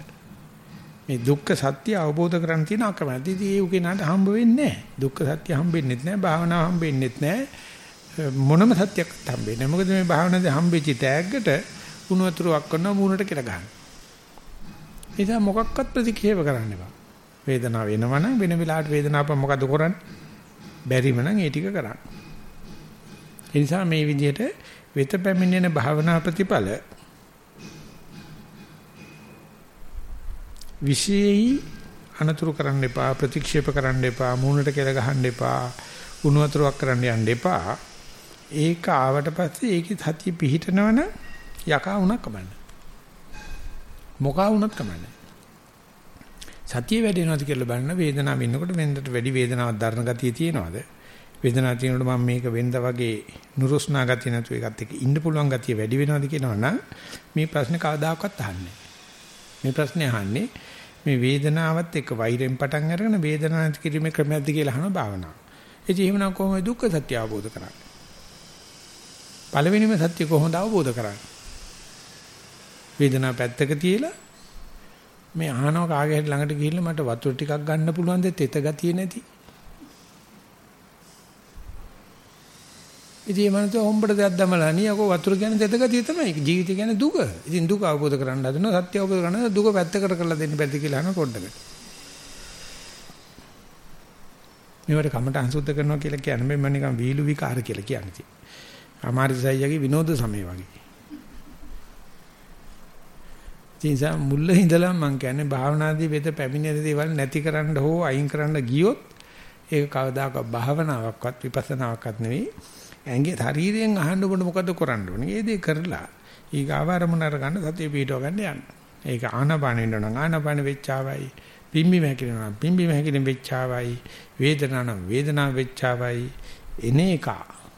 මේ දුක්ඛ සත්‍ය අවබෝධ කරගන්න තියෙන අකමැත්ත. ඉතින් ඒ උකේනාට හම්බ වෙන්නේ නැහැ. දුක්ඛ සත්‍ය හම්බෙන්නෙත් නැහැ, භාවනාව හම්බෙන්නෙත් නැහැ. මොනම සත්‍යයක් හම්බෙන්නේ නැහැ. මොකද මේ භාවනාවේ හම්බෙච්ච තෑග්ගට උණු වතුරක් කරනවා මූණට කියලා ගන්න. ඒ නිසා මොකක්වත් ප්‍රතික්‍රියාව කරන්න එපා. වේදනාව එනවනම් වෙන වෙලාවට වේදනාව මොකද කරන්නේ? බැරිම නම් ඒ ටික කරන්න. ඒ නිසා මේ විදිහට වෙත පැමිණෙන භාවනා ප්‍රතිඵල විශේෂයි. අනතුරු කරන්න එපා ප්‍රතික්ෂේප කරන්න එපා මූණට කෙල ගහන්න එපා උණු වතුරක් කරන්න යන්න එපා. ඒක ආවට පස්සේ ඒකේ සතිය පිහිටනවන යකා වුණක් කමන්න. මොකා වුණත් කමන්න. සතිය වැඩි වෙනවද කියලා බලන්න වේදනාව ඉන්නකොට වෙනදට වැඩි වේදනාවක් දරන ගතිය තියෙනවද? වේදනාව තියෙනකොට මම මේක වෙනද වගේ නුරුස්නා ගතිය නැතු එකත් එක්ක ඉන්න පුළුවන් ගතිය වැඩි වෙනවද කියනවනම් මේ ප්‍රශ්නේ කවදාකවත් අහන්නේ මේ ප්‍රශ්නේ අහන්නේ මේ වේදනාවත් එක්ක වෛරයෙන් පටන් අරගෙන වේදනාව නැති කිරීමේ ක්‍රමයක්ද කියලා අහන භාවනාව. ඉතින් එහෙමනම් කොහොමද දුක්ඛ සත්‍ය අවබෝධ කරන්නේ? පළවෙනිම සත්‍ය කොහොමද අවබෝධ කරන්නේ? වේදනාව පැත්තක තියලා මේ අහනවා කාගේ හරි ළඟට ගිහිල්ලා මට වතුර ටිකක් ගන්න පුළුවන්ද තෙත ගතිය නැති ඉතින් මේ මනස හොම්බට දෙයක් දැමලා නියකෝ වතුර කියන්නේ දෙතගතිය තමයි. ජීවිතය කියන්නේ දුක. ඉතින් දුක අවබෝධ කරගන්න හදනවා සත්‍ය අවබෝධ කරගන්න දුක පැත්තකට කරලා දෙන්න බැරිද කියලා අහන පොඩ්ඩකට. මේවට කමට අංශුද්ධ කරනවා කියලා කියන්නේ මම නිකන් වීලු විකාර කියලා කියන්නේ. අමාරිසයියගේ විනෝද සමය වගේ. ඉතින් මුල්ල ඉඳලා මම කියන්නේ භාවනාදී වෙත පැමිණෙන දේවල් නැති කරන්න හෝ අයින් කරන්න ගියොත් ඒක කවදාකවත් භාවනාවක්වත් විපස්සනාවක්වත් නෙවෙයි ඇඟේ ශරීරයෙන් අහන්න ඔබට මොකද කරන්න ඕනේ? ඒ දේ කරලා ඊගාව අරමුණ අරගන්න සතිය පිටව ගන්න යන්න. ඒක ආනපාන වෙනවා නම් ආනපාන වෙච්චාවයි. පිම්බි මහැකිනවා නම් පිම්බි මහැකින වෙච්චාවයි. වේදනාව නම් වේදනාව වෙච්චාවයි. එන එක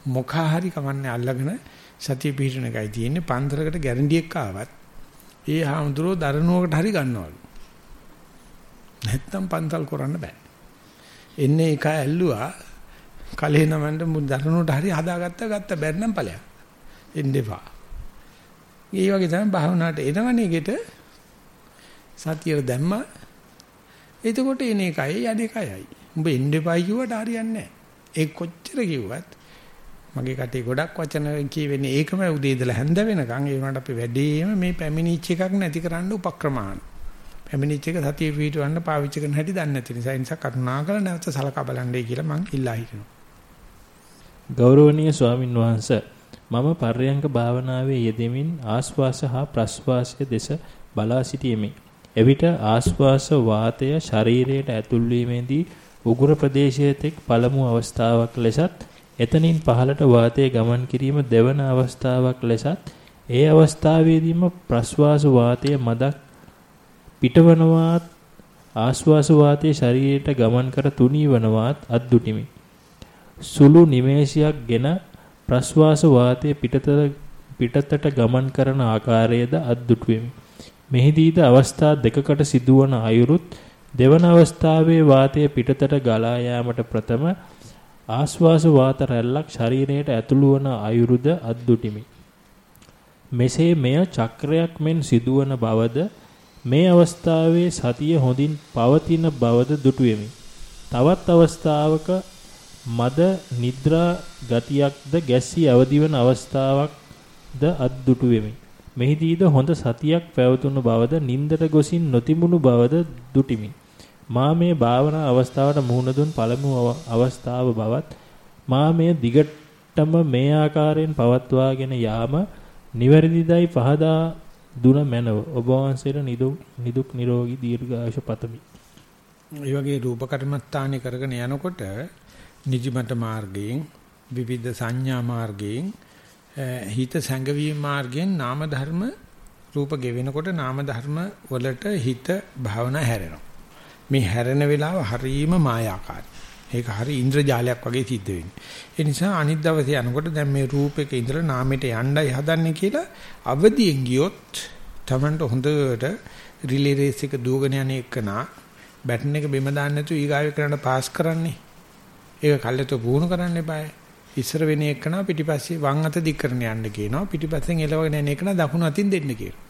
මොකා හරි කමන්නේ අල්ලගෙන සතිය පිටුන එකයි තියෙන්නේ. පන්තරකට ගැරන්ඩියක් ආවත් ඒ හාමුදුරුවෝ දරණුවකට හරි ගන්නවලු. නැත්තම් පන්තල් කරන්න බෑ. එන්නේ එක ඇල්ලුවා කලේ නමන්න මු දරනුට හරි හදාගත්තා ගත්ත බැන්නම් ඵලයක්. එන්න එපා. ඒ වගේ තමයි භාවනාවට එනවනේ ගෙට සතියට දැම්මා. එතකොට එන එකයි යන එකයි. උඹ එන්න එපායි කිව්වට හරියන්නේ නැහැ. ඒ කොච්චර කිව්වත් මගේ කටේ ගොඩක් වචන කියවෙන්නේ ඒකම උදේ ඉඳලා හැන්ද වෙනකන් ඒ වුණාට අපි වැඩිම මේ පැමිණිච්ච එකක් නැති කරන්න උපක්‍රමාන. පැමිණිච්ච එක සතිය පිටවන්න පාවිච්චි කරන හැටි දන්නේ නැති නිසා ඒ නිසා කරුණාකර නැවත සලකා බලන්නයි කියලා මං ඉල්ලා හිටිනවා. ගෞරවනීය ස්වාමින් වහන්සේ මම පර්යංක භාවනාවේ යෙදෙමින් ආස්වාස හා ප්‍රස්වාසය දෙස බලා සිටීමේ එවිට ආස්වාස වාතය ශරීරයට ඇතුල් වීමේදී උගුර ප්‍රදේශයේ තෙක් පළමු අවස්ථාවක් ලෙසත් එතනින් පහළට වාතය ගමන් කිරීම දෙවන අවස්ථාවක් ලෙසත් ඒ අවස්ථාවේදීම ප්‍රස්වාස වාතය මදක් පිටවනවාත් ආස්වාස වාතය ශරීරයට ගමන් කර තුනී වනවාත් අද්දුටිමි සුළු නිමේෂයක් ගෙන ප්‍රශ්වාස වාතයේ පිටත පිටතට ගමන් කරන ආකාරයද අද්දුටුවෙමි. මෙහිදීද අවස්ථා දෙකකට සිදුවන අයුරුත් දෙවන අවස්ථාවේ වාතය පිටතට ගලා යාමට ප්‍රථම ආශ්වාස වාත රැල්ලක් ශරීරයට ඇතුළු වන අයුරුද අද්දුටිමි. මෙසේ මෙය චක්‍රයක් මෙන් සිදුවන බවද මේ අවස්ථාවේ සතිය හොඳින් පවතින බවද දුටුවෙමි. තවත් අවස්ථාවක මද නිද්‍රා ගතියක්ද ගැස්සී අවදිවන අවස්ථාවක්ද අද්දුටු වෙමි. මෙහිදීද හොඳ සතියක් පැවතුණු බවද නින්දට ගොසින් නොතිබුණු බවද දුටිමි. මා මේ භාවනා අවස්ථාවට මුහුණ දුන් පළමු අවස්ථාව බවත් මා මේ දිගටම මේ ආකාරයෙන් පවත්වාගෙන යාම නිවැරදිදයි පහදා දුන මැනව ඔබ වහන්සේට නිදුක් නිරෝගී දීර්ඝායුෂ පතමි. ඒ වගේ රූප කර්මස්ථානය කරගෙන යනකොට නිදිමත මාර්ගයෙන් විවිධ සංඥා මාර්ගයෙන් හිත සැඟවීම මාර්ගයෙන් නාම ධර්ම රූප ගෙවෙනකොට නාම ධර්ම වලට හිත භාවනා හැරෙනවා. මේ හැරෙන වෙලාව හරීම මායාකාරයි. ඒක හරි ඉන්ද්‍රජාලයක් වගේ සිද්ධ වෙන්නේ. ඒ නිසා අනිත් දවසේ යනකොට දැන් මේ රූපයක ඉඳලා නාමයට යණ්ඩයි හදන්නේ කියලා අවදියෙන් ගියොත් Tamanට හොඳට රිලේ රේස් එක දුවගෙන යන එකනා බැටන් එක බිම දාන්න නැතුව ඊගාවේ කරන්න පාස් කරන්නේ. ඒක කල්යතෝ පුහුණු කරන්න එපායි. ඉස්සර වෙන එකන පිටිපස්සේ වම් අත දික් කරන යන්න කියනවා. පිටිපස්සෙන් එලවගෙන යන එකන දකුණු අතින් දෙන්න කියනවා.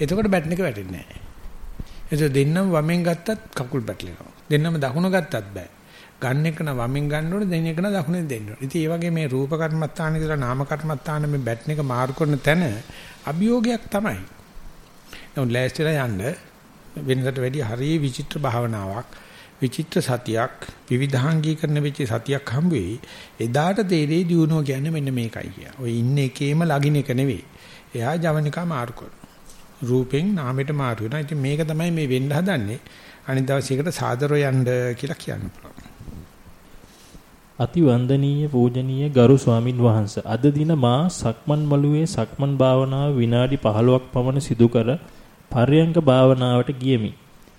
එතකොට බැටන් එක වැටෙන්නේ නැහැ. එතකොට දෙන්නම වමෙන් ගත්තත් කකුල් පැටලෙනවා. දෙන්නම දකුණ ගත්තත් බෑ. ගන්න එක නම් වමෙන් ගන්න ඕනේ දෙන එක නම් දකුණෙන් දෙන්න ඕනේ. ඉතින් ඒ වගේ මේ රූප කර්මත්තාන කියලා නාම කර්මත්තාන මේ බැටන් එක මාරු කරන තැන අභියෝගයක් තමයි. නමුත් ලෑස්තිලා යන්න වෙනකට වැඩි හරිය විචිත්‍ර භාවනාවක් විචිත්‍ර සතියක් විවිධාංගීකරණ වෙච්ච සතියක් හම්බ වෙයි. එදාට තේරෙයි දියුණුව කියන්නේ මෙන්න මේකයි කිය. ඔය ඉන්න එකේම ලගින එක නෙවෙයි. එයා ජවනිකා මාරු කරනවා. රූපෙන් නාමයට මාරු වෙනවා. ඉතින් මේක තමයි මේ වෙන්න හදන්නේ. අනිත් දවසේකට සාදරව යන්න කියලා කියන්න පුළුවන්. අති වන්දනීය පූජනීය ගරු ස්වාමින් වහන්සේ අද දින මා සක්මන් මළුවේ සක්මන් භාවනාව විනාඩි 15ක් පමණ සිදු කර පර්යංක භාවනාවට ගියමි.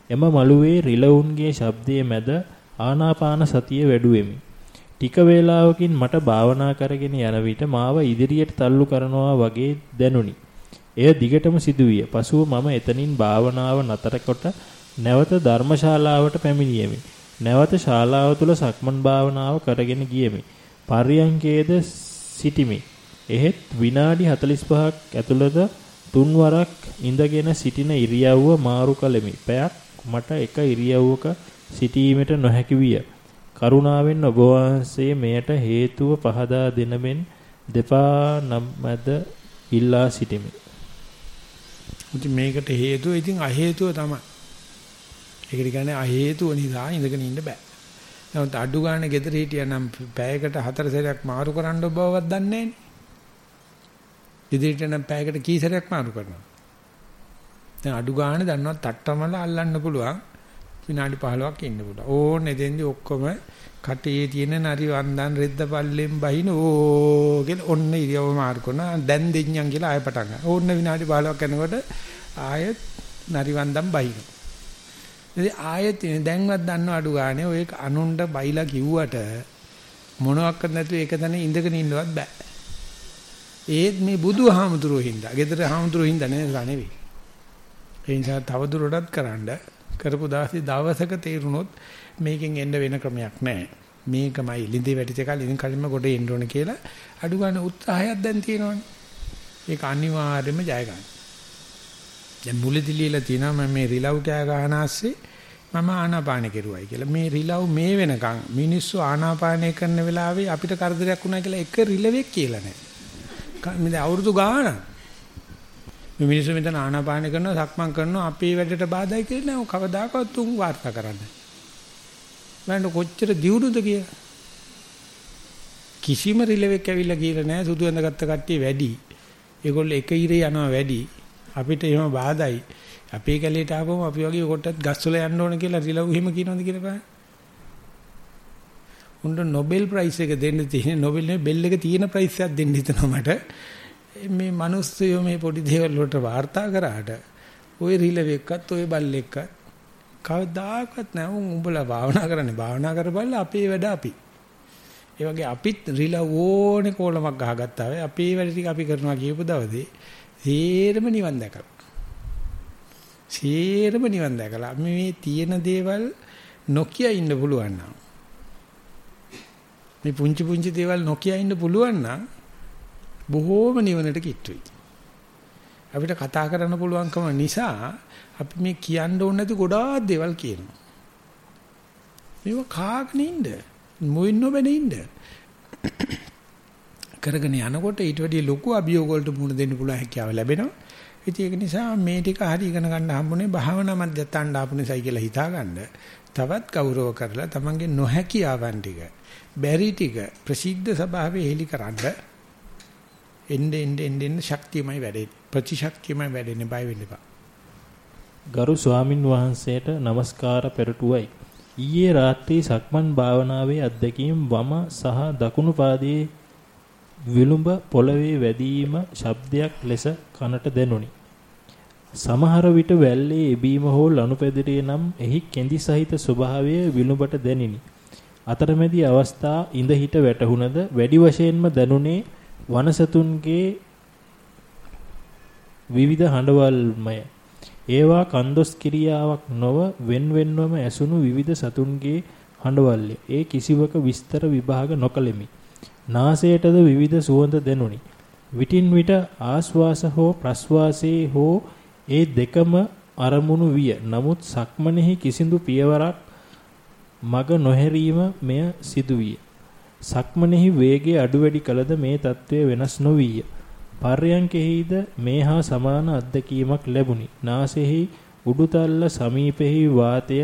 එම මළුවේ රිලවුන්ගේ ශබ්දයේ මැද ආනාපාන සතිය වැඩුවෙමි. ටික වේලාවකින් මට භාවනා කරගෙන යන විට මාව ඉදිරියට තල්ලු කරනවා වගේ දැනුනි. එය දිගටම සිදුවිය. පසුව මම එතනින් භාවනාව නතර කොට නැවත ධර්මශාලාවට පැමිණියෙමි. නැවත ශාලාව තුල සක්මන් භාවනාව කරගෙන ගියෙමි. පර්යංකයේද සිටිමි. එහෙත් විනාඩි 45ක් ඇතුළත තුන්වරක් ඉඳගෙන සිටින ඉරියව්ව මාරු කළෙමි. පැයක් මට එක ඉරියව්වක සිටීමට නොහැකි විය. කරුණාවෙන් ඔබ වහන්සේ මෙයට හේතුව පහදා දෙනමෙන් දෙපා නමද ඉල්ලා සිටිමි. ඉතින් මේකට හේතුව ඉතින් අ හේතුව තමයි. ඒකට කියන්නේ අ හේතුව නිසා ඉඳගෙන ඉන්න බෑ. නමුත් අඩු ගන්න ගෙදර හිටියනම් පැයකට හතර සැරයක් මාරු කරන්න බවවත් දන්නේ නැහැ නේ. ඉදිරියට නම් පැයකට කී සැරයක් මාරු කරනවා. දැන් අඩු ගන්න දන්නවත් තට්ටමල අල්ලන්න පුළුවන් විනාඩි 15ක් ඉන්න පුළුවන්. ඕන එදෙන්දි ඔක්කොම කටේ තියෙන නරි වන්දන් රෙද්ද පල්ලෙන් බහින ඕ කියලා ඔන්න ඉරියව මාරු කරනවා. දැන් දෙඤ්ඤම් කියලා ආය පටන් ගන්නවා. ඕන්න විනාඩි 15ක් යනකොට ආයෙත් නරි වන්දන් බහින. ඉතින් ආයෙත් දැන්වත් දන්නව අඩු ගානේ ඔය අනුණ්ඩ බයිලා කිව්වට මොනවත් නැතුව ඒක තැන ඉඳගෙන ඉන්නවත් බෑ. ඒත් මේ බුදුහාමුදුරුවෝ හින්දා, ගෙදර හාමුදුරුවෝ හින්දා නෙවෙයි. ඒ නිසා තවදුරටත් කරන්න කරපු දවසේ දවසක තේරුනොත් මේකෙන් එන්න වෙන ක්‍රමයක් නැහැ. මේකමයි ලිඳේ වැටිච්ච එක ලිඳින් කලින්ම කොට එන්න ඕන කියලා අඩු ගන්න උත්සාහයක් දැන් තියෙනවනේ. ඒක අනිවාර්යයෙන්ම ජය ගන්න. දැන් මුලදී ලියලා තියෙනවා මම මේ රිලව් කෑ ගන්න ආස්සේ මම ආනාපාන කෙරුවයි කියලා. මේ රිලව් මේ වෙනකන් මිනිස්සු ආනාපානය කරන වෙලාවේ අපිට කරදරයක් වුණා කියලා එක රිලවෙක් කියලා නැහැ. මේ අවුරුදු ගාණක් මේ මිනිස්සු මෙතන ආනාපාන කරනවා සක්මන් කරනවා අපේ වැඩට බාධායි කියලා නෑ කවදාකවත් තුන් වාර්තා කරන්නේ. මම කොච්චර දියුණුද කියලා. කිසිම රිලෙවෙක් ඇවිල්ලා කියලා නෑ සුදු ඇඳගත්ත කට්ටිය වැඩි. ඒගොල්ලෝ එක ඉරේ යනවා වැඩි. අපිට එහෙම බාධායි. අපේ කැලේට ආවම අපි වගේ කොටත් ගස්වල යන්න ඕන කියලා රිලව් එහෙම කියනවද කියලා බලන්න. උන්ට නොබෙල් ප්‍රයිස් එක දෙන්න තියෙන නොබෙල් නේ බෙල් එක තියෙන ප්‍රයිස් එකක් දෙන්න හිතනවා මට. මේ මිනිස්සුયો මේ පොඩි දේවල් වලට වාර්තා කරාට ওই රිලෙව් එකත් ওই බල් එකත් කවදාකවත් නෑ උන් උඹලා භාවනා කරන්නේ භාවනා කරපළ අපේ වැඩ අපි. ඒ වගේ අපිත් රිලව් ඕනේ කොලමක් ගහගත්තා වෙයි අපේ වැඩ ටික අපි කරනවා කියපු දවසේ සේරම නිවන් දැකලා. සේරම නිවන් දැකලා මේ තියෙන දේවල් නොකිය ඉන්න පුළුවන් නම් මේ පුංචි පුංචි දේවල් නොකිය ඉන්න පුළුවන් නම් බොහෝම නිවනට කිට්ටුයි. අපිට කතා කරන්න පුළුවන්කම නිසා අපි මේ කියන්න ඕන නැති ගොඩාක් දේවල් කියනවා. මේව කාගෙන ඉන්න. මොයින් නොබැන ඉන්න. කරගෙන යනකොට ඊට වැඩිය ලොකු අභියෝග වලට මුහුණ දෙන්න පුළුවන් හැකියාව ලැබෙනවා. ඉතින් ඒක නිසා මේ ටික හරි ඉගෙන ගන්න හම්බුනේ භාවනා මධ්‍යස්ථානට ආපු නිසායි කියලා හිතාගන්න. තවත් ගෞරව කරලා තමන්ගේ නොහැකියාවන් ටික, බැරි ටික ප්‍රසිද්ධ සභාවේ හෙලි කරන්න එන්නේ එන්නේ එන්නේ ශක්තියමයි වැඩෙන්නේ. ප්‍රතිශක්තියමයි වැඩෙන්නේ බය වෙන්න එපා. ගරු ස්වාමින් වහන්සේට নমස්කාර පෙරටුවයි. ඊයේ රාත්‍රී සක්මන් භාවනාවේ අත්දැකීම් වම සහ දකුණු පාදයේ විලුඹ පොළවේ වැදීම ශබ්දයක් ලෙස කනට දැනුනි. සමහර විට වැල්ලේ එබීම හෝ ලනුපැදිරේ නම් එහි කෙඳි සහිත ස්වභාවය විලුඹට දැනිනි. අතරමැදි අවස්ථා ඉඳ හිට වැටහුණද වැඩි වශයෙන්ම දැනුනේ වනසතුන්ගේ විවිධ හඬවල්මය. ඒවා කන්දොස් කිරියාවක් නොව වෙන් වෙන්වම ඇසුණු විවිධ සතුන්ගේ හඬවල්ය. ඒ කිසිවක විස්තර විභාග නොකළෙමි. නාසයටද විවිධ සුවඳ දැනුනි. විටින් විට ආශ්වාස හෝ ප්‍රශ්වාසයේ හෝ ඒ දෙකම අරමුණු විය. නමුත් සක්මනේහි කිසිදු පියවරක් මග නොහැරීම මෙය සිදුවිය. සක්මනේහි වේගය අඩු වැඩි කළද මේ తත්වය වෙනස් නොවිය. පර්යංකෙහිද මේ හා සමාන අත්දැකීමක් ලැබුණි. නාසෙහි උඩුතල්ල සමීපෙහි වාතය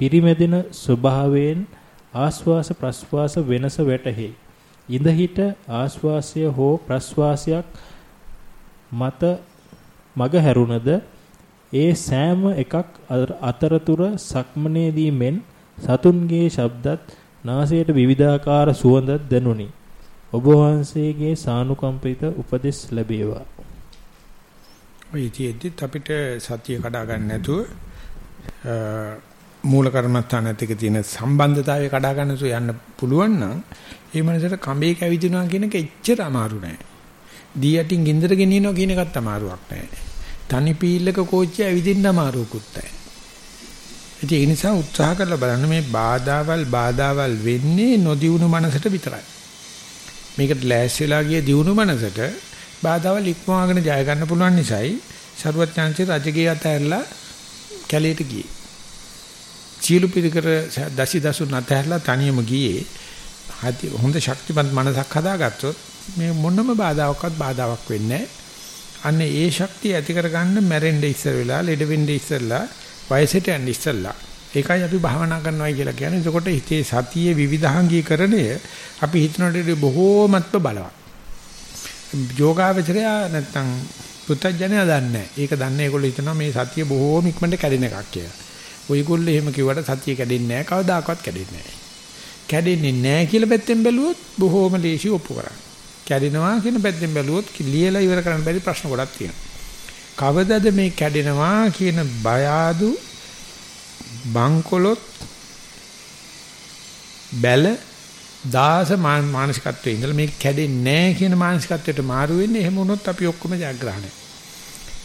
පිරිමැදෙන ස්වභාවයෙන් ආශ්වාස ප්‍රශ්වාස වෙනස වැටහෙයි. ඉඳහිට ආශ්වාසය හෝ ප්‍රශ්වාසයක් මත මග හැරුණද ඒ සෑම එකක් අතරතුර සක්මනේදී මෙන් සතුන්ගේ ශබ්දත් නාසයට විවිධාකාර සුවඳක් දැනුනි. ඔබ වහන්සේගේ සානුකම්පිත උපදෙස් ලැබේවා. ඔය ඉතිෙද්දිත් අපිට සතිය කඩා ගන්න නැතුව මූල කර්මස්ථානත් එක්ක තියෙන සම්බන්ධතාවය කඩා ගන්න නැතුව යන්න පුළුවන් නම් ඒ මනසට කඹේ කැවිදිනවා කියන එක එච්චර අමාරු නෑ. දී යටින් ගින්දර ගෙනියනවා කියන එකත් අමාරුවක් නෑ. තනි පීල්ලක කෝච්චිය ඇවිදින්න අමාරුකුත් නෑ. ඒ නිසා උත්සාහ කරලා බලන්න මේ බාධාවල් බාධාවල් වෙන්නේ නොදියුණු මනසට විතරයි. මේකට ලෑස්තිලා ගිය දියුණු මනසට බාධාවල් ඉක්මවාගෙන ජය ගන්න පුළුවන් නිසායි සරුවත් chance රජගේ අතහැරලා කැලේට ගියේ. චීලු පිළිකර දසි දසු නැතහැරලා තනියම ගියේ. හොඳ ශක්තිමත් මනසක් හදාගත්තොත් මේ මොනම බාධාවක්වත් බාධාවක් වෙන්නේ අන්න ඒ ශක්තිය ඇති කරගන්න මැරෙන්න ඉස්සර වෙලා ලෙඩ වෙන්න ඉස්සරලා වයසට යන්න ඉස්සරලා ඒකයි අපි භාවනා කරනවා කියලා කියන්නේ. එතකොට හිතේ සතියේ විවිධාංගීකරණය අපි හිතනට බොහෝමත්ම බලවත්. යෝගාවචරය නැත්තම් පුත්තජනය දන්නේ ඒක දන්නේ ඒගොල්ලෝ හිතනවා මේ සතිය බොහෝම ඉක්මනට කැඩෙන එකක් කියලා. ඔයගොල්ලෝ එහෙම කිව්වට සතිය කැඩෙන්නේ නැහැ කවදාකවත් කැඩෙන්නේ නැහැ. කැඩෙන්නේ නැහැ කියලා පැත්තෙන් බැලුවොත් බොහෝම ලේසි ඔප්පු කරන්න. කැඩෙනවා කියන පැත්තෙන් බැලුවොත් ලියලා ඉවර කරන්න බැරි ප්‍රශ්න ගොඩක් තියෙනවා. කවදද මේ කැඩෙනවා කියන බය ආදු බංකොලොත් බැල දාස මානසිකත්වයේ ඉඳලා මේක කැඩෙන්නේ නැහැ කියන මානසිකත්වයට මාරු වෙන්නේ එහෙම වුණොත් අපි ඔක්කොම ජයග්‍රහණය.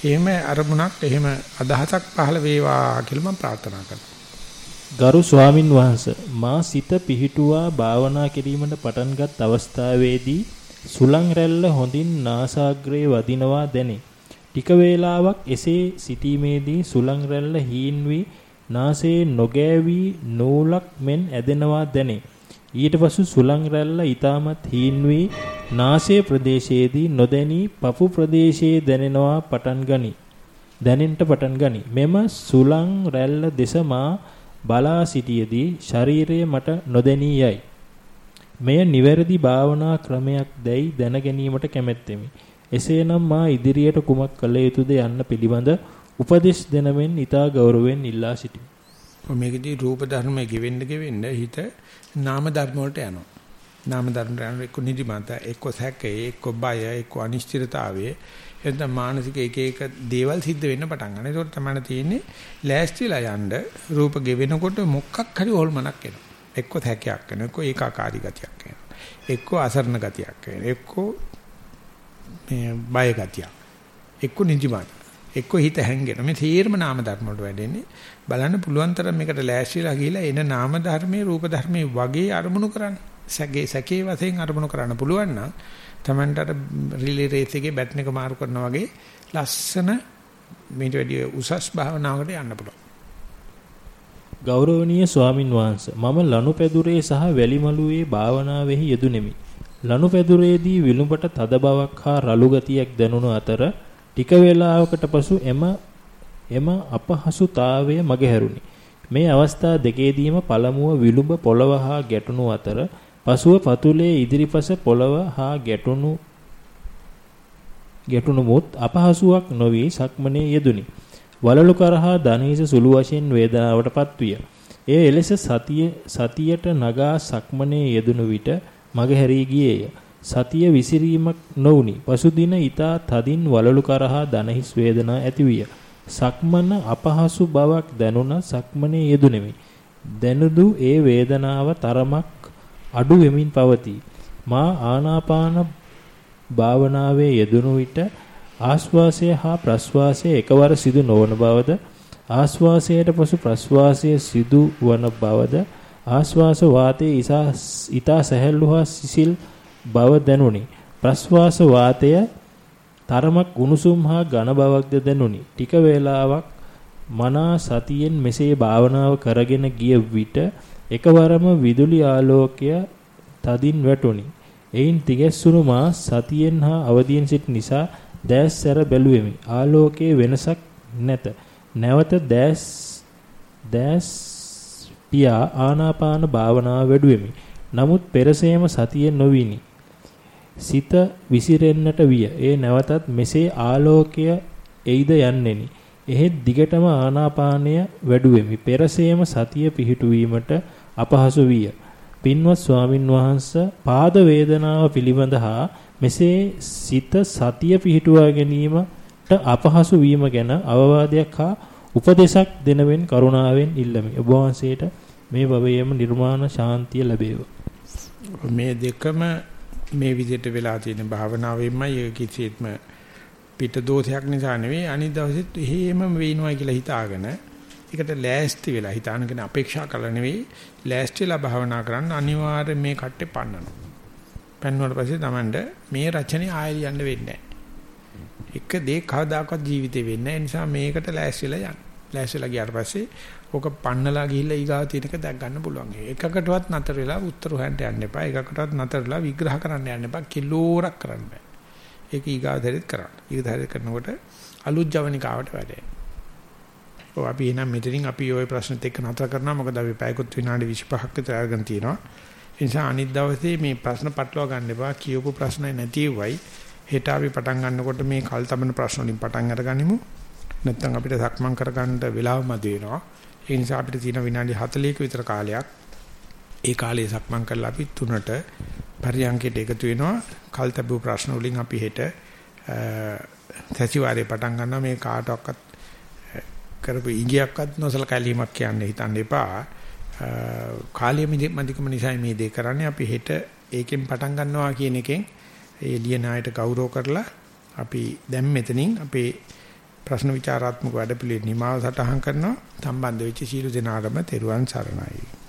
එහෙම අරමුණක් එහෙම අදහසක් පහළ වේවා කියලා මම ප්‍රාර්ථනා කරනවා. ගරු ස්වාමින් වහන්සේ මා සිත පිහිටුවා භාවනා කිරීමට පටන්ගත් අවස්ථාවේදී සුලං රැල්ල හොඳින් නාසාග්‍රේ වදිනවා දැනේ. ටික වේලාවක් එසේ සිටීමේදී සුලං රැල්ල හීන් වී නාසයේ නොගෑවි නූලක් මෙන් ඇදෙනවා දැනේ. ඊට පසු සුලං රැල්ල ඊටමත් හීන් වී නාසයේ ප්‍රදේශයේදී නොදැනී පපු ප්‍රදේශයේ දැනෙනවා පටන් ගනි. දැනෙන්නට පටන් ගනි. මෙම සුලං රැල්ල දෙස මා බලා සිටියේදී ශරීරය මට නොදැනී යයි. මෙය නිවැරදි භාවනා ක්‍රමයක් දැයි දැන ගැනීමට කැමැත්තෙමි. එසේනම් මා ඉදිරියට කුමක් කළ යුතුද යන්න පිළිබඳ උපදෙස් දෙනමෙන් ඊතා ගෞරවයෙන් ඉල්ලා සිටිමි. මේකදී රූප ධර්මයේ ගෙවෙන්න ගෙවෙන්න හිත නාම ධර්ම වලට යනවා. නාම ධර්ම යන එක්ක නිදිමත, එක්ක සැකේ, එක්ක බය, එක්ක අනිශ්චිතතාවයේ එතන මානසික එක එක දේවල් සිද්ධ වෙන්න පටන් ගන්නවා. ඒකට තමයි තියෙන්නේ ලෑස්තිලා යන්න රූප ගෙවෙනකොට මොකක් හරි හොල්මනක් එනවා. එක්ක සැකයක් එනවා, එක්ක ඒකාකාරී ගතියක් එනවා. එක්ක අසරණ ගතියක් එනවා. එක්ක මේ බය ගතියක්. එක්ක නිදිමත. එක්ක හිත හැංගෙන. මේ තීර්ම නාම ධර්ම වලට වැඩෙන්නේ. බලන්න පුළුවන් තරම් මේකට ලෑස්තිලා ගිහිලා එන නාම ධර්මයේ රූප ධර්මයේ වගේ අරමුණු කරන්න. සැකේ සැකේ වශයෙන් අරමුණු කරන්න පුළුවන් නම් Tamanට අර රිලේ රේස් එකේ බැටන් එක මාරු කරනා වගේ ලස්සන මේට වැඩි උසස් භාවනාවකට යන්න පුළුවන්. ගෞරවනීය ස්වාමින් වහන්සේ මම ලනුපැදුරේ සහ වැලිමලුවේ භාවනාවෙහි යෙදුණෙමි. ලනුපැදුරේදී විලුඹට තද බවක් හා රළු ගතියක් දැනුණු අතර ටික වේලාවකට පසු එම එම අපහසුතාවය මගහැරුණි. මේ අවස්ථා දෙකේදීම පළමුව විලුඹ පොළව හා ගැටුණු අතර පසුව පතුලේ ඉදිරිපස පොළව හා ගැටුණු ගැටුණුමුත් අපහසුාවක් නොවි සක්මනේ යෙදුනි. වලලු කරහා දනීස සුළු වශයෙන් වේදනාවටපත් විය. එය එලෙස සතිය සතියට නගා සක්මනේ යෙදුණු විට මගහැරී ගියේය. සතිය විසිරීමක් නොවුනි. පසුදින ඊතා තදින් වලලු කරහා දනහිස් වේදනා ඇතිවිය. සක්මන අපහසු බවක් දැනුණ සක්මනේ යෙදුණෙමි. දැනුදු ඒ වේදනාව තරමක් අඩු වෙමින් පවතී. මා ආනාපාන භාවනාවේ යෙදුණු විට ආශ්වාසය හා ප්‍රශ්වාසය එකවර සිදු නොවන බවද ආශ්වාසයට පසු ප්‍රශ්වාසය සිදු වන බවද ආශ්වාස වාතයේ ඊතා සැහැල්ලු හා සිසිල් බව දැනුනි. ප්‍රශ්වාස වාතය තරමක් උණුසුම් හා ඝන බවක්ද දැනුනි. ටික වේලාවක් මනා සතියෙන් මෙසේ භාවනාව කරගෙන ගිය විට එකවරම විදුලි ආලෝකය තදින් වැටුණි. එයින් තිගැස්සුණු මා සතියෙන් හා අවදියෙන් සිට නිසා දැස් සැර බැලුවෙමි. ආලෝකයේ වෙනසක් නැත. නැවත දැස් දැස් පියා ආනාපාන භාවනාව වැඩුවෙමි. නමුත් පෙරසේම සතියෙන් නොවිනි. සිත විසිරෙන්නට විය. ඒ නැවතත් මෙසේ ආලෝකය එයිද යන්නෙනි. එහෙත් දිගටම ආනාපානය වැඩුවෙමි. පෙරසේම සතිය පිහිටුවීමට අපහසු විය. පින්වත් ස්වාමින් වහන්සේ පාද වේදනාව පිළිබඳ හා මෙසේ සිත සතිය පිහිටුවා ගැනීමට අපහසු වීම ගැන අවවාදයක් හා උපදේශක් දෙනවෙන් කරුණාවෙන් ඉල්ලමි. ඔබ වහන්සේට මේ භවයේම නිර්මාණ ශාන්තිය ලැබේවා. මේ දෙකම මේ විදිහට වෙලා තියෙන භාවනාවෙන්මයි කිසිත්ම පිට දෝෂයක් නිසා නෙවෙයි අනිත් දවසෙත් එහෙම වෙයිනවා කියලා හිතාගෙන ඒකට ලෑස්ති වෙලා හිතානගෙන අපේක්ෂා කරලා නෙවෙයි ලෑස්තිලා භාවනා කරන්න අනිවාර්යෙන් මේ කට්ටේ පන්නනවා. පන්නුවට පස්සේ Tamand මේ රචනය ආයෙ යන්න වෙන්නේ නැහැ. එක දේ කවදාකවත් ජීවිතේ වෙන්නේ නැහැ. නිසා මේකට ලෑස්තිලා යන්න. ලෑස්තිලා ගියාට පස්සේ ඕක පන්නලා ගිහිල්ලා ඊගාව තියෙනක දැක් ගන්න පුළුවන්. එකකටවත් නතර වෙලා උත්තර හොයන්න යන්න එපා. එකකටවත් නතර වෙලා විග්‍රහ කරන්න යන්න එපා. කිලෝරක් කරන්න බෑ. ඒක ඊගාව දෙරිත් කරන්න. ඊගාව කරනකොට අලුත් ජවනිකාවට වැඩේ. ඔව් අපි එනම් මෙතනින් අපි ওই ප්‍රශ්නෙත් එක්ක නතර කරනවා. මොකද අපි පැයකුත් විනාඩි 25ක් විතර අරගෙන තියෙනවා. ඒ නිසා අනිත් දවසේ මේ ප්‍රශ්න පටලවා ගන්න එපා. කියවපු ප්‍රශ්න නැති වෙයි. හෙට අපි පටන් ගන්නකොට මේ කල් තමන ප්‍රශ්න වලින් පටන් අරගනිමු. නැත්නම් අපිට සක්මන් කරගන්න වෙලාව මදි වෙනවා. ඒ නිසා අපිට තියෙන විනාඩි 40ක විතර කාලයක් ඒ කාලේ සක්මන් කරලා අපි තුනට පරියන්කයට එකතු වෙනවා. කල් තබු ප්‍රශ්න වලින් අපි හෙට සතිವಾರේ පටන් ගන්නවා මේ කාටවත් කරපු ඉඟියක්වත් නොසලකැලීමක් කියන්නේ හිතන්න එපා. කාලය මැදිකම නිසා මේ දේ කරන්නේ අපි හෙට ඒකෙන් පටන් ගන්නවා කියන එකෙන් ඒ ලියන අයට ගෞරව කරලා අපි දැන් මෙතනින් අපේ ප්‍රශ්න විචාරාත්මක වැඩපිළිවෙළ නිමාව සටහන් කරනවා. සම්බන්ධ වෙච්ච සීල දෙනාටම තෙරුවන් සරණයි.